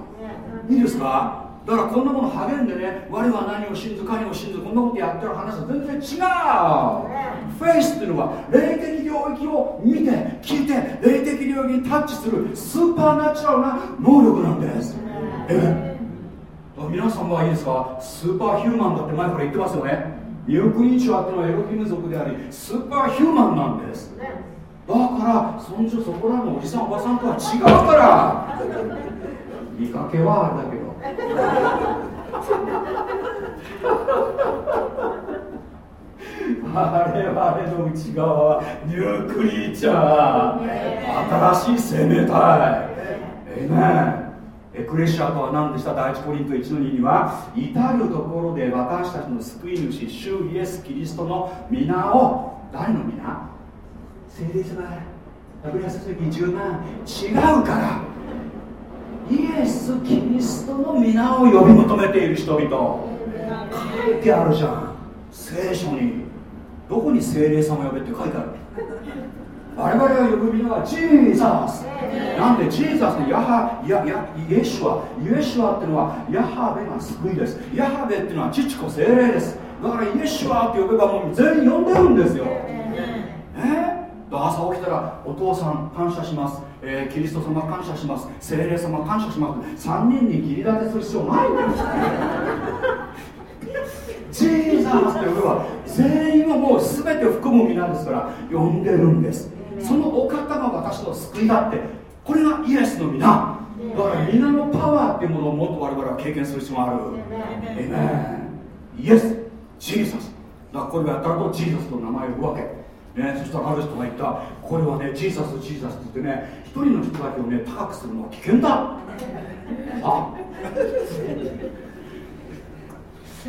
いいですか？だからこんなもの励んでね我は何を信ず何を信ずこんなことやってる話は全然違う。フェイスっていうのは霊的領域を見て聞いて霊的領域にタッチするスーパーナチュラルな能力なんです。え？皆さんはいいですか？スーパーヒューマンだって前から言ってますよねニュークリーチャーっていうのはエロヒム族でありスーパーヒューマンなんです。だからそんじょそこらのおじさんおばさんとは違うから。見かけはあれだけど。我々の内側はニュークリーチャー。新しい生命体。えいねエクレシアとは何でした？第一コリント1の2には至るところで私たちの救い主主イエス・キリストの皆を誰の皆？聖霊様。ダブルヤス時10万違うから。イエス・キリストの皆を呼び求めている人々。書いてあるじゃん。聖書に。どこに聖霊様呼べって書いてある我々が呼ぶ皆はジーザス。なんでジーザスのヤハややイエシュア。イエシュアっていうのはヤハベが救いです。ヤハベっていうのは父子精霊です。だからイエシュアって呼べばもう全員呼んでるんですよ。ね？朝起きたらお父さん感謝します、えーキリスト様感謝します。聖霊様感謝します。3人に義理立てする必要ないんです ジーザースと呼べば全員はもう全て含む皆ですから呼んでるんですそのお方が私の救いだってこれがイエスの皆。だから皆のパワーっていうものをもっと我々は経験する必要がある。イエスジーザスだからこれをやったらとジーザスの名前を呼ぶわけね、そしたらある人が言った。これはねジーザスジーザスって言ってね一人の人だけをね高くするのは危険だ。あ。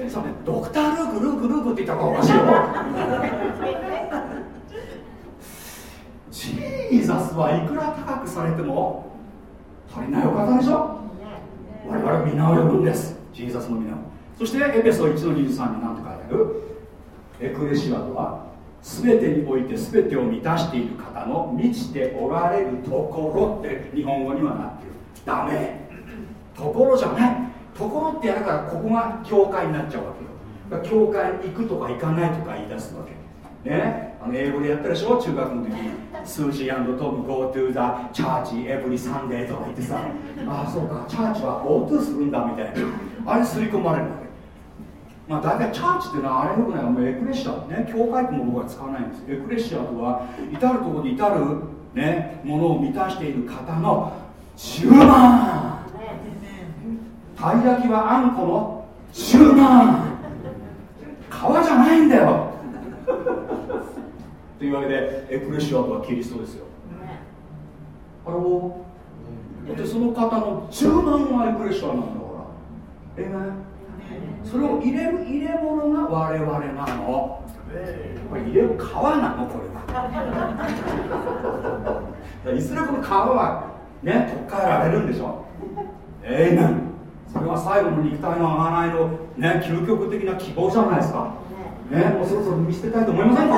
さドクター・ルークルークルークって言ったらおかしいよジーザスはいくら高くされても足りないお方でしょ？我々は皆を呼ぶんです。ジーザスの皆を。そしてエペソ1の23に何て書いてある？エクレシアとは全てにおいて全てを満たしている方の満ちておられるところって日本語にはなってる。ダメ。ところじゃない。ところってやるからここが教会になっちゃうわけよ。教会行くとか行かないとか言い出すわけ。ね。あの英語でやったでしょ？中学の時に。数字トム go to the church every Sunday とか言ってさ。ああそうか。チャーチは go to するんだみたいな。あれ刷り込まれるわけ。まあ大体チャーチっていうのはあれよくない。もうエクレシアね。教会ってものは使わないんです。エクレシアとは至るところに至るねものを満たしている方の10万。たい焼きはあんこの10万。皮じゃないんだよというわけでエクレシアとはキリストですよ。ハローだってその方の充満はエクレシアなんだから。ええそれを入れる入れ物が我々なの。これ入れる皮なのこれは。いずれこの皮はね取っ換えられるんでしょ。ええねそれは最後の肉体の贖いのね究極的な希望じゃないですかねもうそろそろ見捨てたいと思いませんか？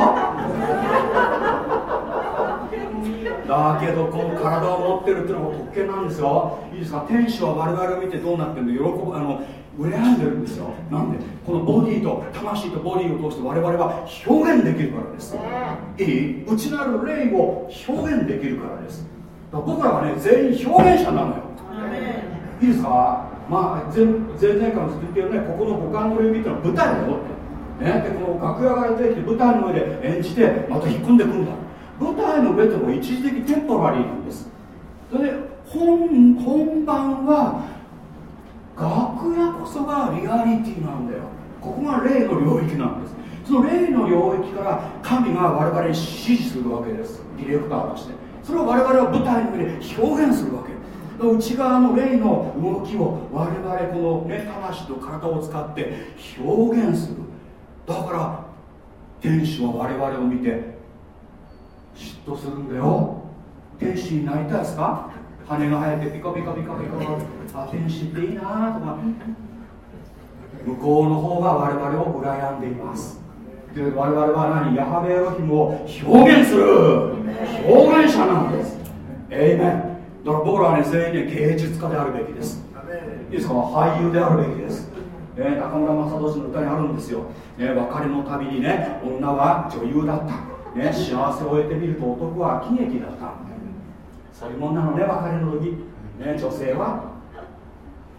だだけどこの体を持ってるっていうのが特権なんですよ。いいですか？天使は我々を見てどうなってるの？喜ぶあの羨んでるんですよ。なんで？このボディと魂とボディを通して我々は表現できるからです。いい？内なる霊を表現できるからです。だから僕らはね全員表現者なのよ。いいですか？まあ前前々回もずっと言ってるねここの五感の領域っていうのは舞台だよって、ね、でこの楽屋から出てきて舞台の上で演じてまた引っ込んでくるんだ。舞台の上ってのは一時的テンポラリーなんです。それで本本番は楽屋こそがリアリティなんだよ。ここが霊の領域なんです。その霊の領域から神が我々に指示するわけです。ディレクターとして。それを我々は舞台の上で表現するわけ。内側の霊の動きを我々この、ね、魂と体を使って表現する。だから天使は我々を見て嫉妬するんだよ。天使になりたいですか？羽が生えてピカピカピカピカ。あ天使っていいなとか。向こうの方が我々を羨んでいます。で我々は何？ヤハベエロヒムを表現する。表現者なんです。エイメンだから僕らはね全員ね芸術家であるべきです。いいですか俳優であるべきです、ね、中村雅俊の歌にあるんですよ、ね、別れの旅にね女は女優だった、ね、幸せを終えてみると男は喜劇だった。そういうもんなのね別れの時、ね、女性は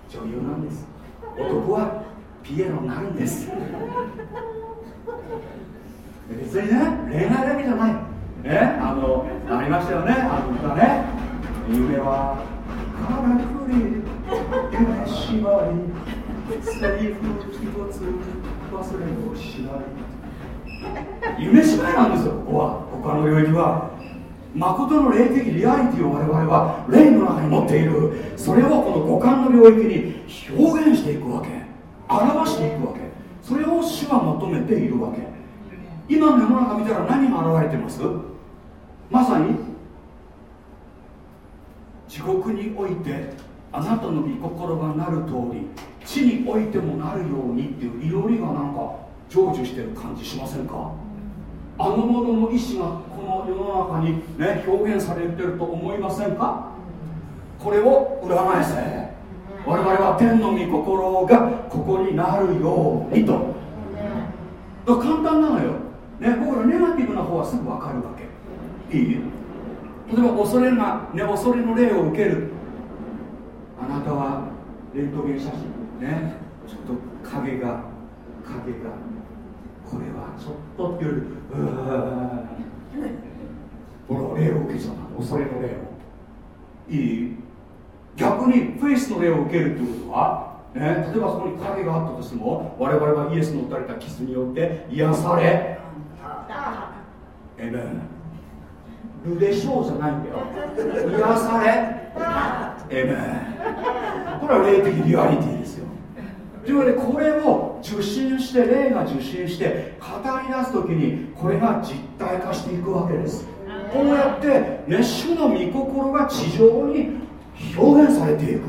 女優なんです。男はピエロになるんです。別にね恋愛だけじゃない。ねあのありましたよねあの歌ね。夢はからくり夢縛り。セリフ一つ忘れもしない夢芝居なんですよ。ここは他の領域は誠の霊的リアリティを我々は霊の中に持っている。それをこの五感の領域に表現していくわけ。表していくわけ。それを主は求めているわけ。今の世の中見たら何が現れてます？まさに地獄においてあなたの御心がなる通り地においてもなるようにっていう祈りがなんか成就してる感じしませんか？あの者の意志がこの世の中に、ね、表現されてると思いませんか？これを裏返せ。我々は天の御心がここになるようにと。簡単なのよ、ね、僕らネガティブな方はすぐ分かるわけ。いい？例えば恐れが、ね、恐れの霊を受ける。あなたはレントゲン写真ねちょっと影が影が。これはちょっとっていうよりうー。この霊を受けちゃった恐れの霊を。いい？逆にフェイスの霊を受けるってことは、ね、例えばそこに影があったとしても我々はイエスの打たれたキスによって癒され。エメンルでしょうじゃないんだよ。癒され。エメこれは霊的リアリティですよ。というわけでこれを受信して霊が受信して語り出す時にこれが実体化していくわけです。こうやってね主の御心が地上に表現されていく。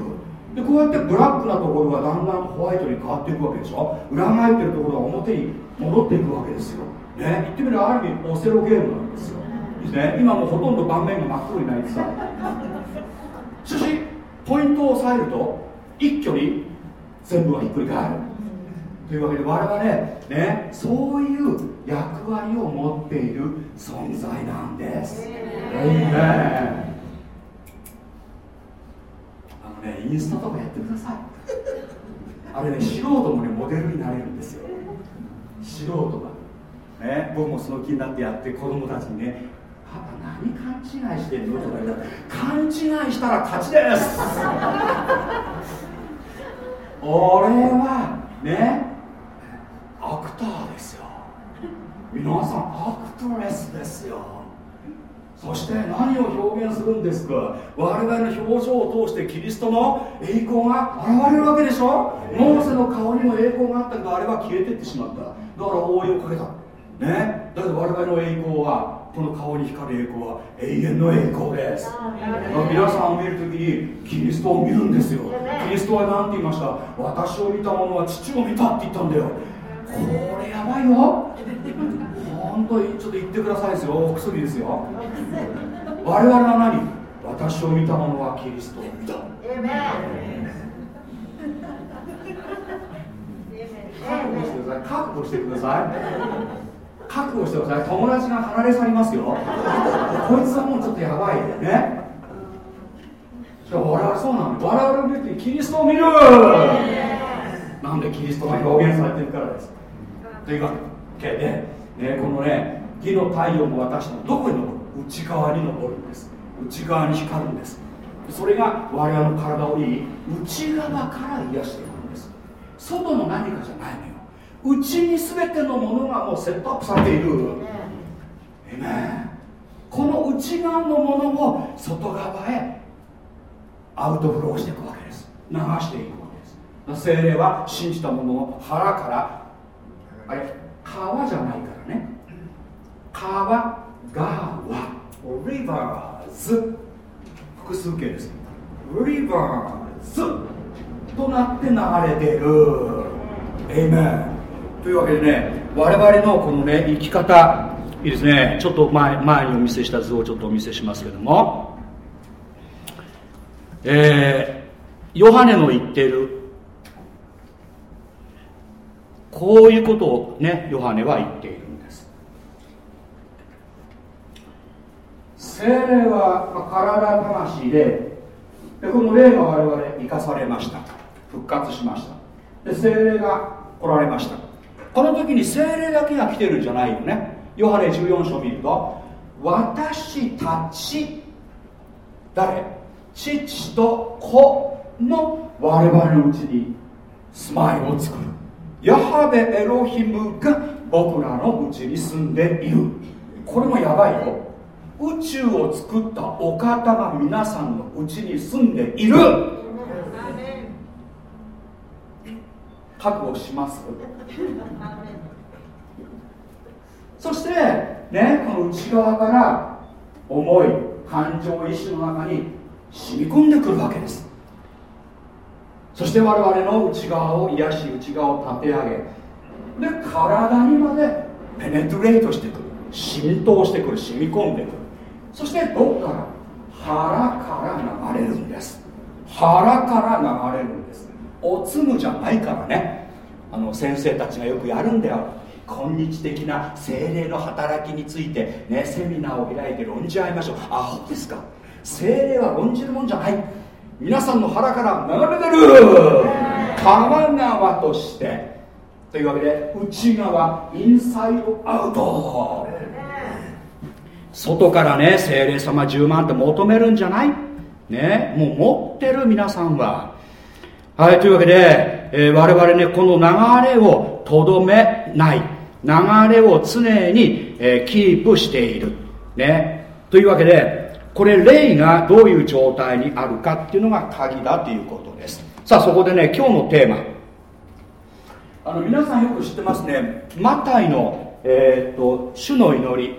でこうやってブラックなところがだんだんホワイトに変わっていくわけでしょ。裏返ってるところが表に戻っていくわけですよ、ね、言ってみればある意味オセロゲームなんですよ。ね今もうほとんど盤面が真っ黒になりつつあるしかしポイントを押さえると一挙に全部がひっくり返るというわけで我々ねそういう役割を持っている存在なんです。ねあのねインスタとかやってください。あれね素人もねモデルになれるんですよ。素人が。ね、僕もその気になってやって子供たちにね「パパ何勘違いしてんの?」とか言ったら「勘違いしたら勝ちです」俺はねアクターですよ。皆さんアクトレスですよ。そして何を表現するんですか？我々の表情を通してキリストの栄光が現れるわけでしょ？モーセの顔にも栄光があったけどあれは消えてってしまった。だから覆いをかけた。ね。だけど我々の栄光はこの顔に光る栄光は永遠の栄光です。皆さんを見るときにキリストを見るんですよ。キリストは何て言いました？私を見た者は父を見たって言ったんだよ。これやばいよ。本当にちょっと言ってくださいですよ。お薬ですよ。我々は何？私を見た者はキリストを見た。覚悟してください。覚悟してください覚悟してください。友達が離れ去りますよ。こいつはもうちょっとやばいね。我々そうなの我々を見るときキリストを見る。なんでキリストが表現されてるからです。というわけで、ね、このね義の太陽も私のどこに昇る？内側に昇るんです。内側に光るんです。それが我々の体をいい内側から癒していくんです。外の何かじゃないのよ。内に全てのものがもうセットアップされている。この内側のものを外側へアウトフローしていくわけです。流していくわけです。精霊は信じたものの腹からあれ川じゃないからね。川川リバーズ複数形です。リバーズとなって流れてる。エイメンというわけでね我々のこのね生き方いいですね。ちょっと前前にお見せした図をちょっとお見せしますけども。えー、ヨハネの言っているこういうことをねヨハネは言っているんです。精霊は体魂ででこの霊が我々生かされました。復活しました。で精霊が来られました。この時に精霊だけが来てるんじゃないよね。ヨハネ14章を見ると私たち誰？父と子の我々のうちに住まいを作る。ヤハベエロヒムが僕らのうちに住んでいる。これもやばいよ。宇宙を作ったお方が皆さんのうちに住んでいる。覚悟します？そしてねこの内側から思い感情意志の中に染み込んでくるわけです。そして我々の内側を癒し内側を立て上げで体にまでペネトレートしてくる。浸透してくる染み込んでくる。そしてどっから？腹から流れるんです。腹から流れるんです。おつむじゃないからね。あの先生たちがよくやるんだよ。今日的な精霊の働きについてねセミナーを開いて論じ合いましょう。アホですか。精霊は論じるもんじゃない。皆さんの腹から流れてる。川川として。というわけで内側インサイドアウト。外からね精霊様10万って求めるんじゃない。ねもう持ってる皆さんは。はいというわけで、えー、我々ねこの流れをとどめない。流れを常に、えー、キープしている。ね。というわけでこれ霊がどういう状態にあるかっていうのが鍵だということです。さあそこでね今日のテーマ。あの皆さんよく知ってますね。マタイの、えー、っと主の祈り。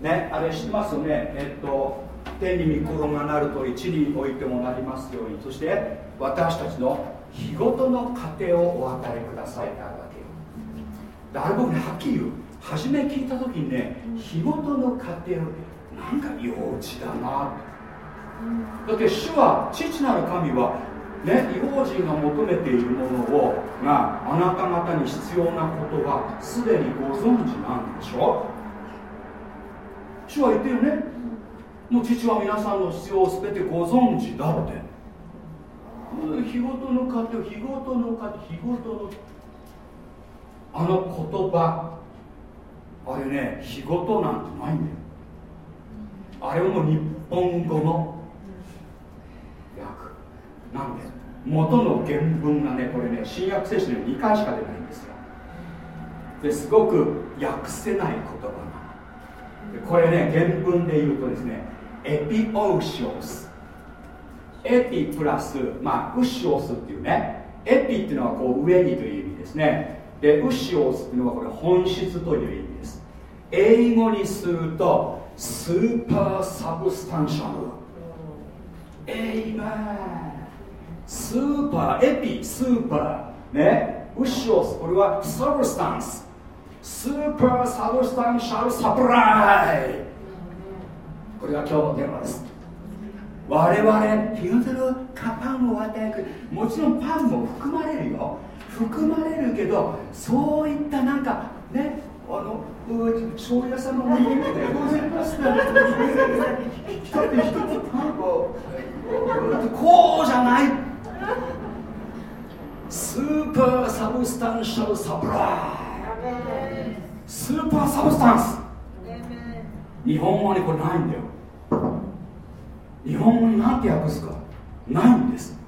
ねあれ知ってますよね。えー、っと天に御心がなるとり地においてもなりますように。そして私たちの日ごとの糧をお与えくださいってあるわけよ。だから僕ねはっきり言う。初め聞いた時にね日ごとの糧をなんか幼稚だな。だって主は父なる神はね違法人が求めているものをがあなた方に必要なことはすでにご存知なんでしょ？主は言ってるね。もう父は皆さんの必要を全てご存知だって日ごとの糧日ごとの糧日ごとのあの言葉あれね日ごとなんてないんだよ。あれも日本語の訳なんで元の原文がねこれね新約聖書に2回しか出ないんですよ。ですごく訳せない言葉なこれね原文で言うとですねepiousios。epi plus まあ ousios っていうね epi っていうのはこう上にという意味ですね。で ousios っていうのはこれ本質という意味です。英語にするとスーパーサブスタンシャル。エイメン。スーパーエピスーパー。ね。ウシオスこれはサブスタンス。スーパーサブスタンシャルサプライ。これが今日のテーマです。我々日ごとのパンを与えく。もちろんパンも含まれるよ。含まれるけどそういったなんかねあのう醤油屋さんのおにぎりでございます。一人一つパンをこうじゃない super substantial supply super substance 日本語にこれないんだよ日本語に何て訳すか？ないんです。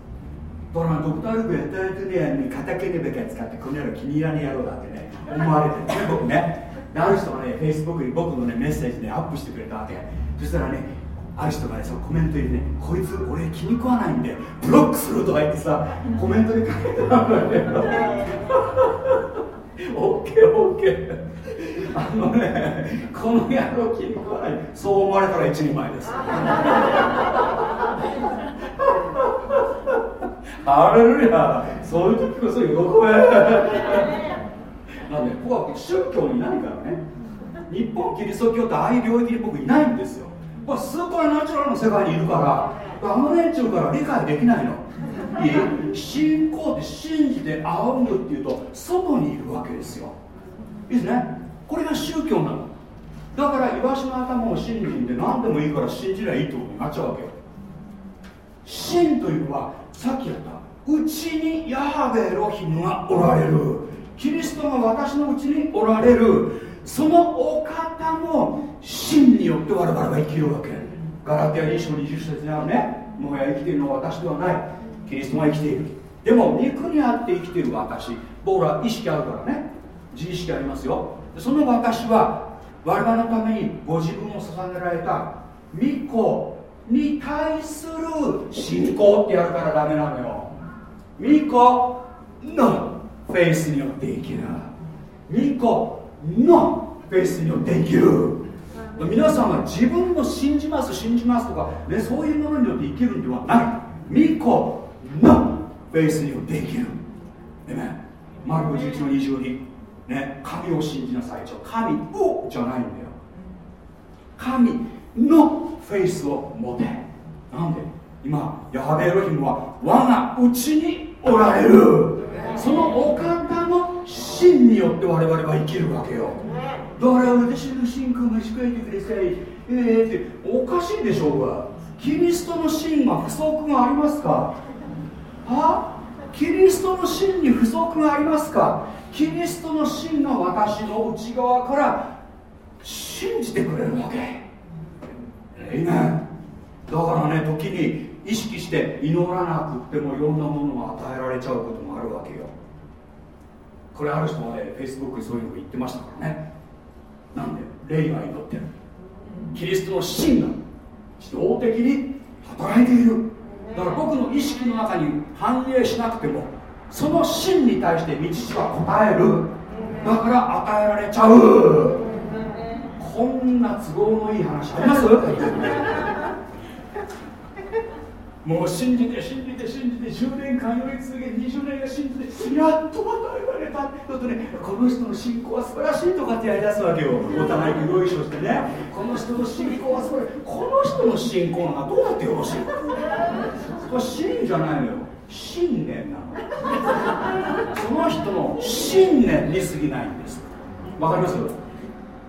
だからドクター・ルークやったらにカタカナばっか使ってこの野郎気に入らねえ野郎だってね思われてね僕ね。ある人がねフェイスブックに僕のねメッセージで、ね、アップしてくれたわけ。そしたらねある人がねそのコメントにねこいつ俺気に食わないんでブロックするとか言ってさコメントに書いてたんだよ。オッケーオッケー。あのねこの野郎気に食わない。そう思われたら一人前です。あれルヤ。そういう時こそ喜べ。なんで僕は宗教にないからね。日本キリスト教ってああいう領域に僕いないんですよ。スーパーナチュラルの世界にいるから。あの連中から理解できないの。いい？信仰って信じて仰ぐっていうと外にいるわけですよ。いいですね？これが宗教なの。だからイワシの頭を信じて何でもいいから信じりゃいいってことになっちゃうわけ信というのはさっきやったうちにヤハベエロヒムがおられる。キリストが私のうちにおられる。そのお方の真によって我々は生きるわけ。ガラティア2章20節にあるね。もはや生きているのは私ではない。キリストが生きている。でも肉にあって生きている私。僕ら意識あるからね。自意識ありますよ。その私は我々のためにご自分を捧げられた御子に対する信仰ってやるからダメなのよ。巫女のフェイスによって生きる。巫女のフェイスによって生きる。皆さんは自分の信じます信じますとか、ね、そういうものによって生きるんではない。巫女のフェイスによって生きる。ね。マルコ11の22ね神を信じなさい。神をじゃないんだよ。神のフェイスを持て。なんで？今ヤハベエロヒムは我がうちにおられる。そのお方の真によって我々は生きるわけよ。だから私の信仰がしかえてください。えー、っておかしいでしょうが。キリストの真が不足がありますか？は？キリストの真に不足がありますか？キリストの真が私の内側から信じてくれるわけ。えいねだからね時に意識して祈らなくってもいろんなものが与えられちゃうこともあるわけよ。これある人がねフェイスブックにそういうの言ってましたからね。なんで？霊が祈ってる。キリストの真が自動的に働いている。だから僕の意識の中に反映しなくてもその真に対して道父は答える。だから与えられちゃう。こんな都合のいい話あります？もう信じて信じて信じて10年間寄り続け20年が信じてやっと与えられたちょっとねこの人の信仰は素晴らしいとかってやりだすわけよ。お互いにご一緒してね。この人の信仰は素晴らしい。この人の信仰がどうやってよろしいこれ信じゃないのよ信念なのその人の信念に過ぎないんです。わかります？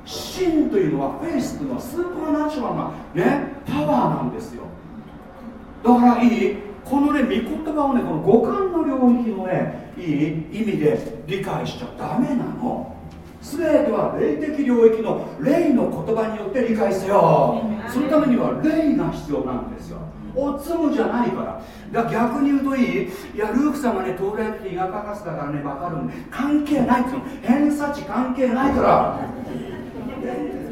信というのはフェイスというのはスーパーナチュラルなねパワーなんですよだからいいこのね御言葉をねこの五感の領域のねいい意味で理解しちゃダメなの全ては霊的領域の霊の言葉によって理解せよそのためには霊が必要なんですよおつむじゃないから。だから逆に言うといい。いやルークさんがね東大って医学博士だからね分かるんで関係ないっていうの。偏差値関係ないから。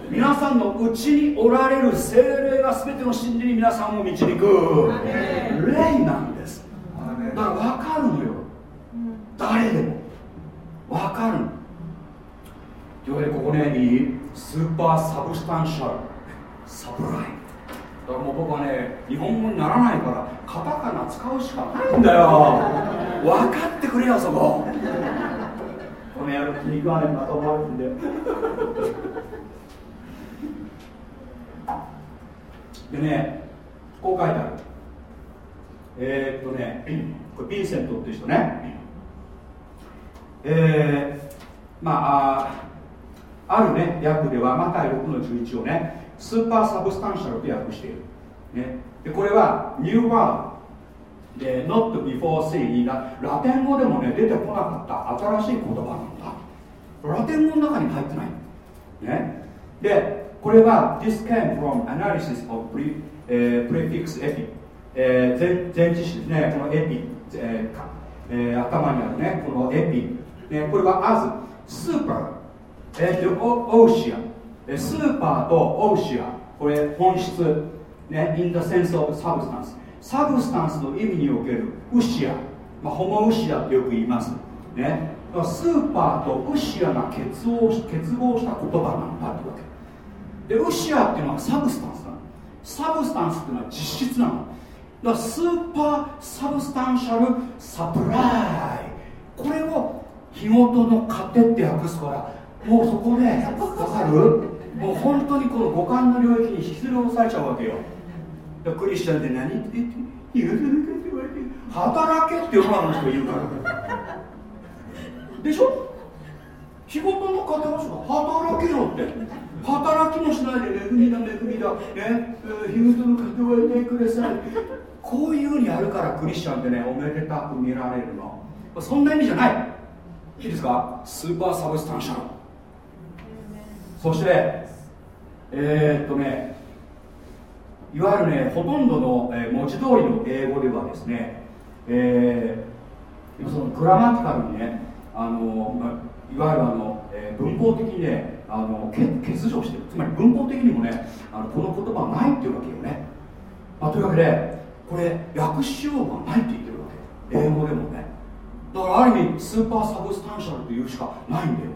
皆さんのうちにおられる精霊が全ての真理に皆さんを導く。霊なんです。だから分かるのよ。誰でも。分かるというわけでここねいい。 super substantial。supply だからもう僕はね日本語にならないからカタカナ使うしかないんだよ。分かってくれよそこ。この野郎気に食わねえまた思われてんだよ。でねこう書いてある。えー、っとねこれヴィンセントっていう人ね。えー、まあああるね訳ではマタイ6の11をね super substantial と訳している、ね、でこれは new word で not before seen ララテン語でもね出てこなかった新しい言葉なんだ。ラテン語の中に入ってない。ね。でこれは This came from analysis of pre、えー、prefix epi、えー、前前置詞ですね。この epi、えーかえー、頭にあるね。この epi、ね、これは as super えー、 ousia super と ousia これ本質。ね in the sense of substance サブスタンス。の意味における ousia、まあ、 homoousia ってよく言います。ね。スーパーとウシアが結合結合した言葉なんだってわけ。でウシアっていうのは substance なの。 substance っていうのは実質なの。だから super substantial supply。これを日ごとの糧って訳すからもうそこで分かる？もう本当にこの五感の領域に引きずり下ろされちゃうわけよ。クリスチャンで何？って言って言うて言われて働けって世の中の人が言うからでしょ仕事の方の人が働けよって働きもしないで恵みだ恵みだね日ごとの糧を得てくださいこういうふうにやるからクリスチャンってねおめでたく見られるのそんな意味じゃないいいですか super substantial そしてえー、っとねいわゆるねほとんどの、えー、文字通りの英語ではですね、えー、その grammatical にねあの、まあ、いわゆるあの、えー、文法的にねあの欠如してる。つまり文法的にもねあのこの言葉はないっていうわけよね、まあ、というわけでこれ訳しようがないって言ってるわけ。英語でもね。だからある意味 super substantial というしかないんだよ。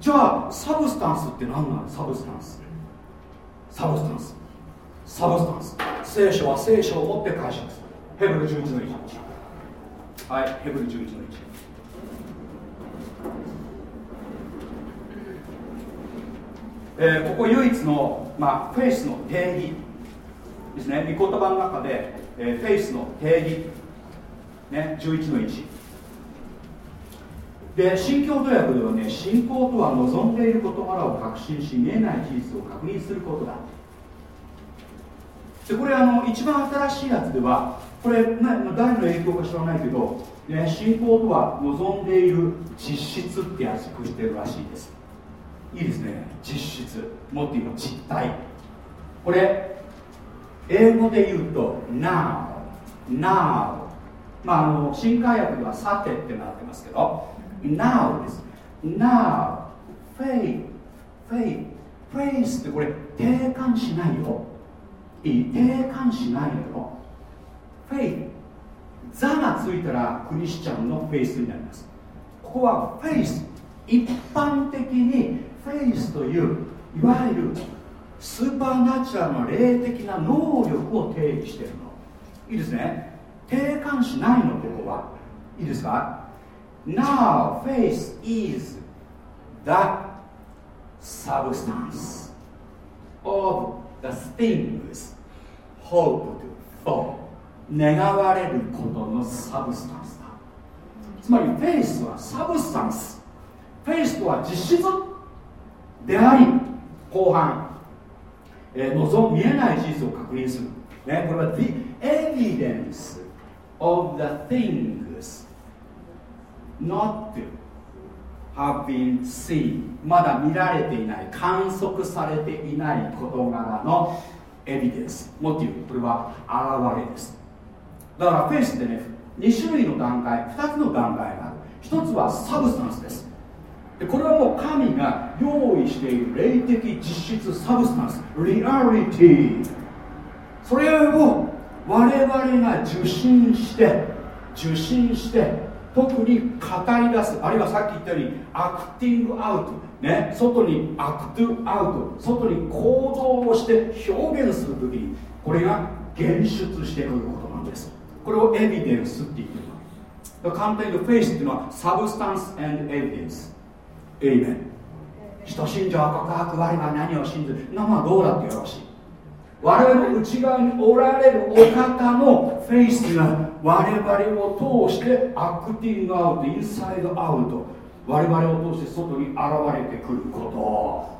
じゃあ substance って何なの？ substance。substance。substance。聖書は聖書を持って解釈す。るヘブル11の1はいヘブル11の1えー、ここ唯一の、まあ、フェイスの定義ですね。御言葉の中で、えー、フェイスの定義。ね11の1で新教土訳ではね信仰とは望んでいる事柄を確信し見えない事実を確認することだ。でこれあの一番新しいやつではこれ、誰の影響か知らないけど、ね、信仰とは望んでいる実質って訳してるらしいです。いいですね。実質。もっと言う実体これ英語で言うと now now まああの新海訳ではさてってなってますけど。Now です。Now faith faith faith ってこれ定冠しないよ。いい？定冠しないのよ。Faith 座がついたらクリスチャンのフェイスになります。ここはフェイス一般的にフェイスといういわゆるsupernatural の霊的な能力を定義してるの。いいですね？定冠詞ないのここは。いいですか？Now faith is the substance of the things hoped for 願われることの substance だつまりフェイスは substanceフェイスとは実質であり後半、えー、望見えない事実を確認する、ね、これは The evidence of the things not have been seen. まだ見られていない観測されていない事柄のエビデンスモチーフこれは現れです。だからフェイスってね2種類の段階2つの段階がある。1つは substance です。でこれはもう神が用意している霊的実質 substance。リアリティそれを我々が受信して受信して特に語り出すあるいはさっき言ったように acting out ね外に act out 外に行動をして表現するときにこれが現出してくることなんです。これをエビデンスって言ってる簡単に言うとフェイスっていうのは substance evidence エイメン使徒信条は告白我は何を信ずる？なまあどうだってよろしい。我々の内側におられるお方のフェイスが我々を通して acting out inside out。我々を通して外に現れてくるこ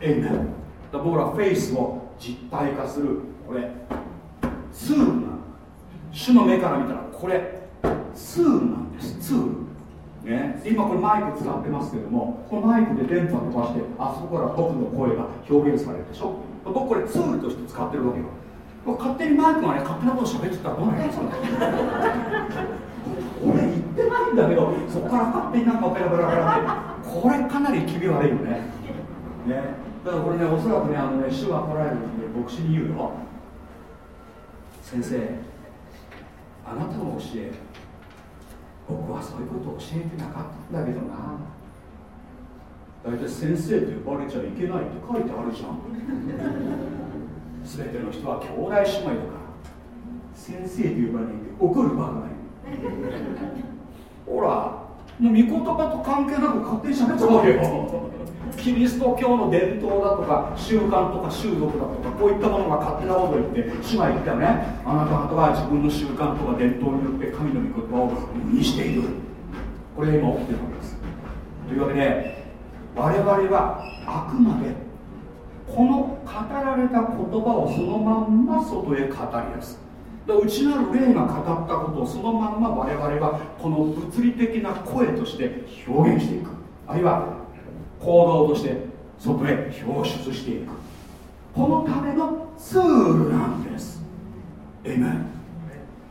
と。エイメン僕らフェイスを実体化する。これツールなの主の目から見たらこれ。ツールなんです。ツールね、今これマイク使ってますけどもこのマイクで電波飛ばしてあそこから僕の声が表現されるでしょ。僕これツールとして使ってるわけよ。勝手にマイクがね勝手なこと喋ってたらどうなるんですか 俺言ってないんだけどそこから勝手になんかペラペラペラってこれかなり気味悪いよね。ね。だからこれねおそらくねあのね主が来られる時に牧師に言うよ。先生あなたの教え僕はそういうことを教えてなかったんだけどな。大体先生と呼ばれちゃいけないって書いてあるじゃん。全ての人は兄弟姉妹だから。先生と呼ばれないで怒る場合がない。ほらもう御言葉と関係なく勝手に喋っちゃうわけよ。キリスト教の伝統だとか習慣とか習俗だとかこういったものが勝手なことを言って主が言ったよね。あなた方は自分の習慣とか伝統によって神の御言葉を無にしている。これが今起きてるわけです。というわけで我々はあくまでこの語られた言葉をそのまんま外へ語り出す。内なる霊が語ったことをそのまんま我々はこの物理的な声として表現していく。あるいは行動として外へ表出していく。このためのツールなんです。エメ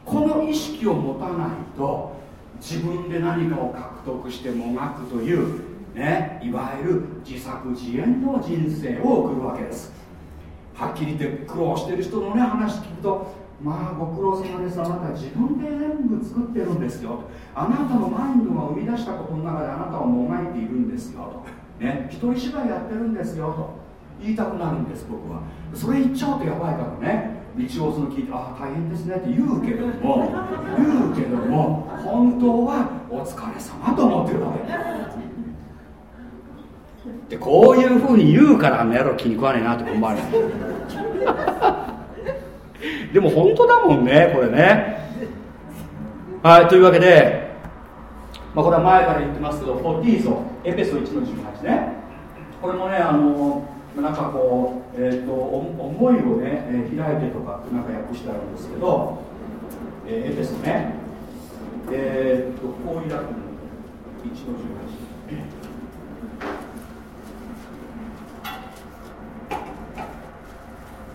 この意識を持たないと自分で何かを獲得してもがくというねいわゆる自作自演の人生を送るわけです。はっきり言って苦労してる人のね話聞くとまあご苦労様です。あなた自分で全部作ってるんですよ。あなたのマインドが生み出したことの中であなたはもがいているんですよ。とね一人芝居やってるんですよ。と言いたくなるんです僕は。それ言っちゃうとやばいからね。一応その聞いてああ大変ですねって言うけども言うけども本当はお疲れ様と思ってるわけ。でこういうふうに言うからあの野郎気に食わねえなって思われる。でも本当だもんねこれね。はいというわけで、まあ、これは前から言ってますけどフォティーゾエペソ1の18ね。これもねあのなんかこう、えーと、思いをね、え、開いてとかなんか訳してあるんですけど、えー、エペソね。えー、っとこう開くの1の18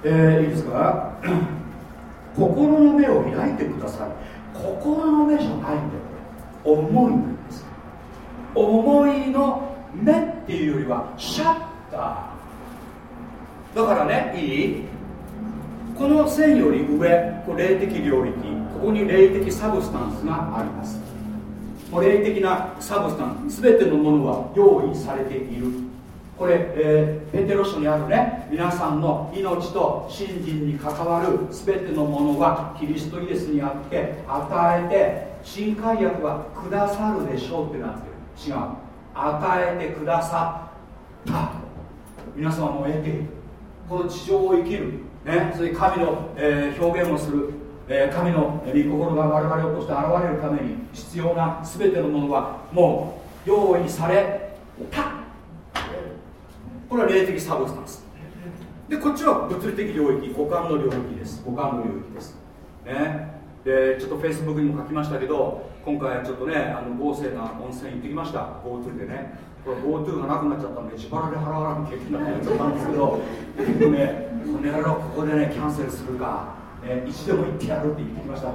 えー、いいですか？心の目を開いてください。心の目じゃないんだよ。思いなんです。思いの目っていうよりはシャッター。だからねいい？この線より上こ霊的領域。ここに霊的 substance があります。霊的な substance 全てのものは用意されている。これ、えー、ペテロ書にあるね皆さんの命と信心に関わる全てのものはキリストイエスにあって与えて新改訳はくださるでしょうってなってる。違う。与えてくださった。皆様も得ているこの地上を生きる、ね、そういう神の、えー、表現をする、えー、神の御心が我々を通して現れるために必要な全てのものはもう用意された。これは霊的サブスタンス。でこっちは物理的領域五感の領域です。五感の領域です。ね。でちょっとフェイスブックにも書きましたけど今回ちょっとねあの豪勢な温泉行ってきました。GoTo でね。これ GoTo がなくなっちゃったんで自腹で払わなきゃいけないってったんですけど結局ねこの野郎ここでねキャンセルするか、ね、一度も行ってやるって言ってきました。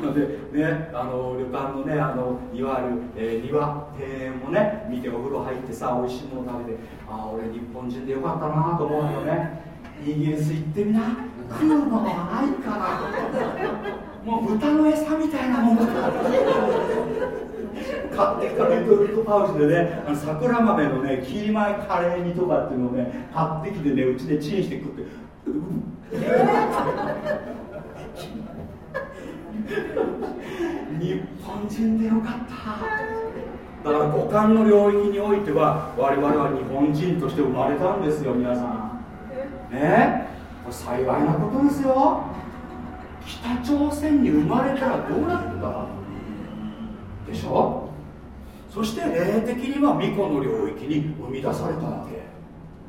でねあの旅館のねあのいわゆる、えー、庭庭園もね見てお風呂入ってさ美味しいもの食べてああ俺日本人でよかったなと思うよね。イギリス行ってみな。食うのがないからもう豚の餌みたいなもんだ買ってきたレトルトパウチでねあの桜豆のねキーマイカレー煮とかっていうのをね買ってきてねうちでチンして食って。日本人でよかった。だから五感の領域においては我々は日本人として生まれたんですよ皆さん。ね？これ幸いなことですよ。北朝鮮に生まれたらどうなるんだ？でしょ？そして霊的には巫女の領域に生み出されたわけ。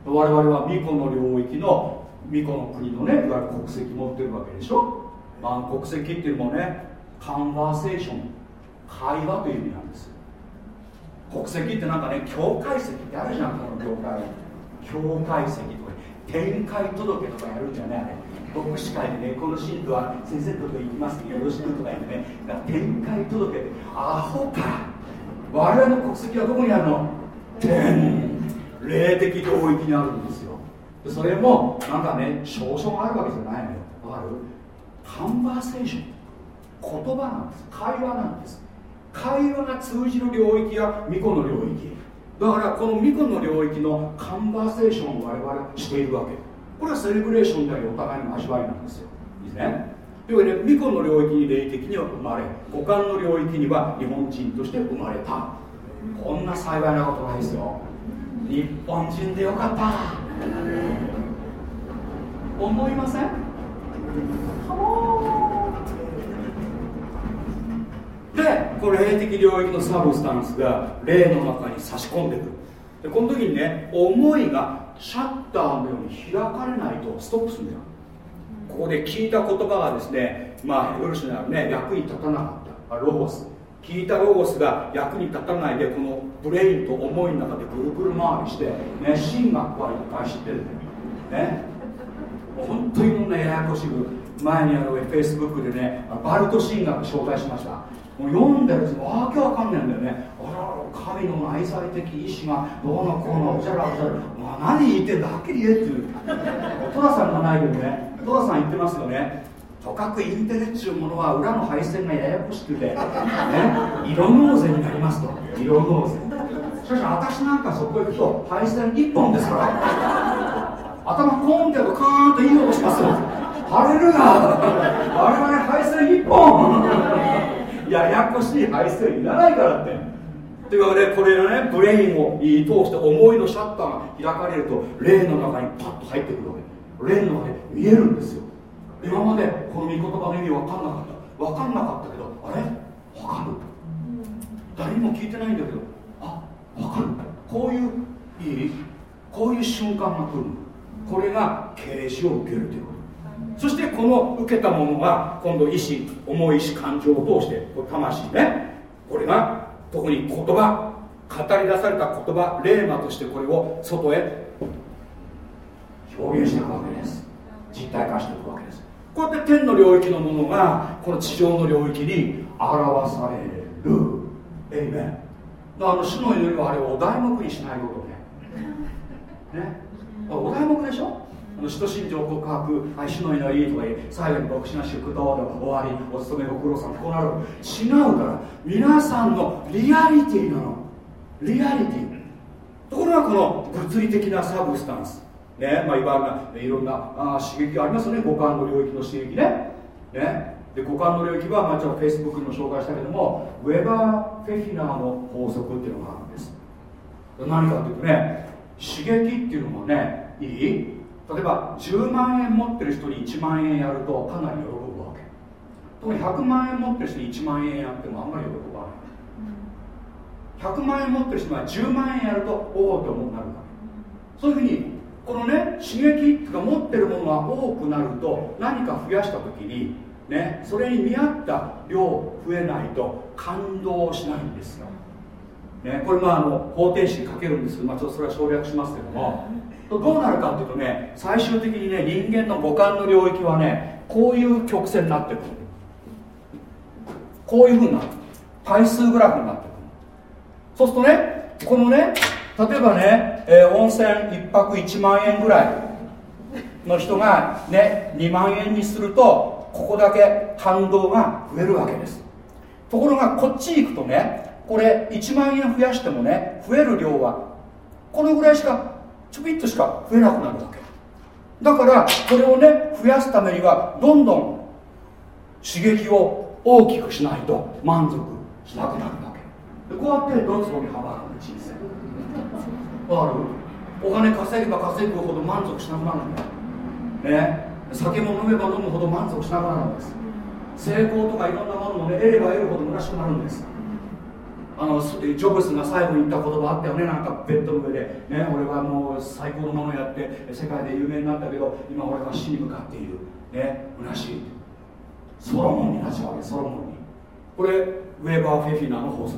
我々は巫女の領域の巫女の国のねいわゆる国籍持ってるわけでしょ、まあ、国籍っていうのもねカンバーセーション会話という意味なんです。国籍ってなんかね境界籍ってあるじゃんこの業界。境界籍とか展開届とかやるんじゃない。あれ牧師会でねこの信徒は先生のとこ行きますよろしくとか言ってね展開届ってアホか我々の国籍はどこにあるの？天。霊的領域にあるんですよ。それもなんかね少々あるわけじゃないのよ。わかる？カンバーセーション。言葉なんです。会話なんです。会話が通じる領域や巫女の領域。だからこの巫女の領域のカンバーセーションを我々しているわけ。これはセレブレーションでありお互いの味わいなんですよ。いいですね？というわけで巫女の領域に霊的には生まれ五感の領域には日本人として生まれた。こんな幸いなことないですよ。日本人でよかった。思いません？でこの霊的領域の substance が霊の中に差し込んでくる。でこの時にね思いがシャッターのように開かれないとストップするんだよ。ここで聞いた言葉がですねまあヘブル書にあるね役に立たなかった。ロゴス。聞いたロゴスが役に立たないでこの brain と思いの中でぐるぐる回りしてね神学はいっぱい知ってるね。本当にもうねややこしく前にあのフェイスブックでねバルト神学紹介しました。もう読んでるとわけわかんないんだよね。あら神の内在的意志がどうのこうのおじゃらおじゃら、まあ、何言ってんだはっきり言えっていう。戸田さんがないけどね。戸田さん言ってますよね。とかくインテレっちゅうものは裏の配線がややこしくて、ね、色納税になりますと。色納税しかし私なんかそこ行くと配線1本ですから。頭コーンってやるとカーンといい音しますよ。晴れるな。我々配線1本。ややこしい配線いらないからって。というわけでこれがねブレインを通して思いのシャッターが開かれると霊の中にパッと入ってくるわけ。霊の中で見えるんですよ。今までこの御言葉の意味分かんなかった。分かんなかったけどあれ？分かる。誰にも聞いてないんだけどあ分かる。こういういい？こういう瞬間が来るの。これが啓示を受けるということ。そしてこの受けたものが今度意志重い意志感情を通してこれ魂ね。これが特に言葉語り出された言葉霊魔としてこれを外へ表現していくわけです。実体化していくわけです。こうやって天の領域のものがこの地上の領域に表される。エイメンあの主の祈りはあれをお題目にしないことね。ね。お題目でしょ？あの使徒信条告白愛主の祈りとか最後に牧師の祝祷で終わりお勤めご苦労さんこうなる。違うから皆さんのリアリティなの。リアリティ。ところがこの物理的なサブスタンス。ねまあ、いわゆるいろんなあ刺激がありますよね。五感の領域の刺激ね。ね。で五感の領域は、まあ、ちょっとフェイスブックにも紹介したけどもウェバー・フェフィナーの法則っていうのがあるんです。何かっていうとね刺激っていうのもねいい？例えば10万円持ってる人に1万円やるとかなり喜ぶわけ。特に100万円持ってる人に1万円やってもあんまり喜ばない。100万円持ってる人が10万円やるとおおって思うなるわけ。そういうふうにこのね刺激っていうか持ってるものが多くなると何か増やした時にねそれに見合った量増えないと感動しないんですよ、ね、これまああの方程式かけるんですけど、まあ、ちょっとそれは省略しますけどもどうなるかっていうとね最終的にね人間の五感の領域はねこういう曲線になってくる。こういうふうになる。対数グラフになってくる。そうするとねこのね例えばね、えー、温泉1泊1万円ぐらいの人がね2万円にするとここだけ感動が増えるわけです。ところがこっち行くとねこれ1万円増やしてもね増える量はこのぐらいしかちょびっとしか増えなくなるわけ。だからこれをね増やすためにはどんどん刺激を大きくしないと満足しなくなるわけ。でこうやってドツボにはまる人生。ある？お金稼げば稼ぐほど満足しなくなるんだね。酒も飲めば飲むほど満足しなくなるんです。成功とかいろんなものもね得れば得るほど虚しくなるんです。あのジョブスが最後に言った言葉あったよねなんかベッドの上で、ね、俺はもう最高のものをやって世界で有名になったけど今俺は死に向かっている。ね虚しい。ソロモンになっちゃうわけソロモンに。これウェーバー・フェフィナーの法則。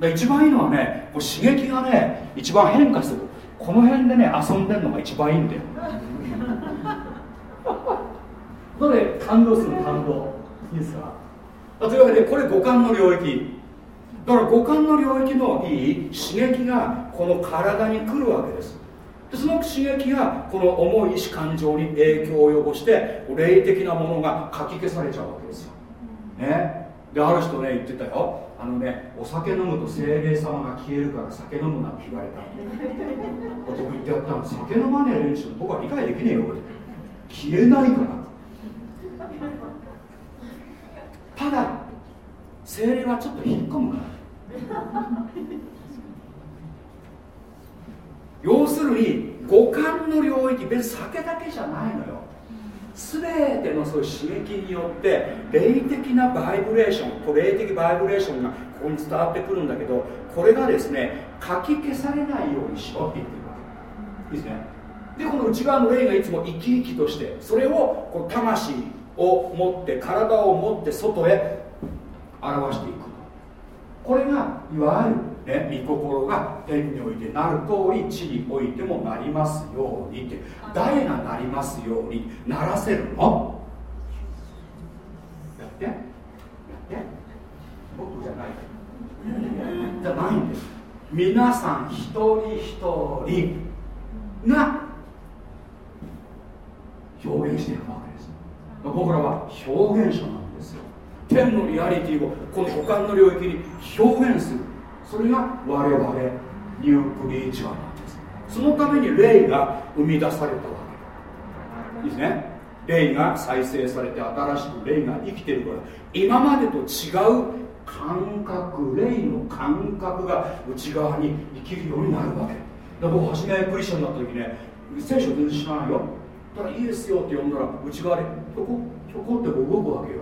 で一番いいのはねこう刺激がね一番変化する。この辺でね遊んでるのが一番いいんだよ。これ感動する感動。いいですか？というわけでこれ五感の領域だから五感の領域のいい刺激がこの体に来るわけです。でその刺激がこの重い意志感情に影響を及ぼして霊的なものがかき消されちゃうわけですよ、ね、である人ね言ってたよ。あのねお酒飲むと精霊様が消えるから酒飲むなって言われた僕言ってやったの酒飲まねえ連中僕は理解できねえよ消えないから。ただ精霊はちょっと引っ込むから 要するに五感の領域別に酒だけじゃないのよ。全てのそういう刺激によって霊的なバイブレーション霊的バイブレーションがここに伝わってくるんだけどこれがですねかき消されないようにしろって言ってるわけ。いいですね？でこの内側の霊がいつも生き生きとしてそれをこう魂を持って体を持って外へ表していく。これがいわゆる、ね、御心が天においてなる通り地においてもなりますようにって誰がなりますようにならせるの？やって。やって。僕じゃない。じゃないんです。皆さん一人一人が表現していくわけです。僕らは表現者なんですよ天のリアリティをこの五感の領域に表現する。それが我々ニュークリーチャーなんです。そのために霊が生み出されたわけ。いいですね？霊が再生されて新しく霊が生きてるから。今までと違う感覚霊の感覚が内側に生きるようになるわけ。だから僕初めクリスチャンになった時ね聖書全然知らないよ。ただからいいですよって呼んだら内側でひょこひょこって動くわけよ。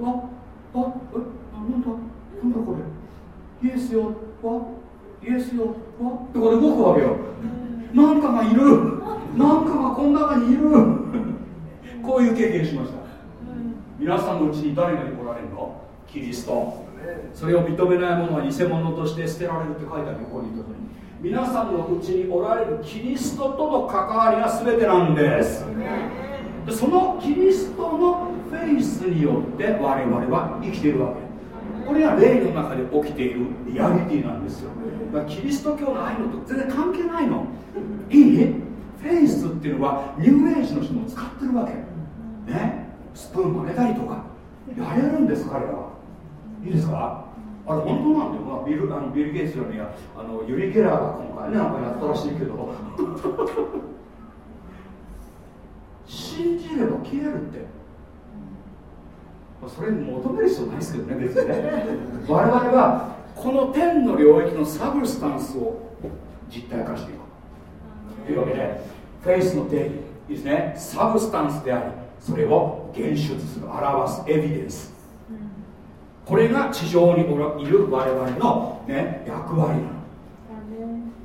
わあえなんだなんだこれ。イエスよわイエスよわ。ってこれ動くわけよ。なんかがいる。なんかがこの中にいる。こういう経験しました。皆さんのうちに誰が来られるの？キリスト。それを認めない者は偽物として捨てられるって書いてあるよここに。皆さんのうちにおられるキリストとの関わりが全てなんです。でそのキリストのフェイスによって我々は生きているわけ。これが霊の中で起きているリアリティなんですよ。だからキリスト教のああいうのと全然関係ないの。いい？フェイスっていうのはニューエイジの人も使ってるわけ。ね？スプーン曲げたりとか。やれるんです彼らは。いいですか？あれ本当なんだよ、まあ、ビルあのビル・ゲイツよりはあのユリ・ケラーが今回ねなんかやったらしいけど。信じれば消えるって、それに求める必要ないですけどね別にね。我々はこの天の領域の substance を実体化していく。というわけでフェイスの定義ですね。 substance でありそれを現出する表す evidence。これが地上にいる我々の、ね、役割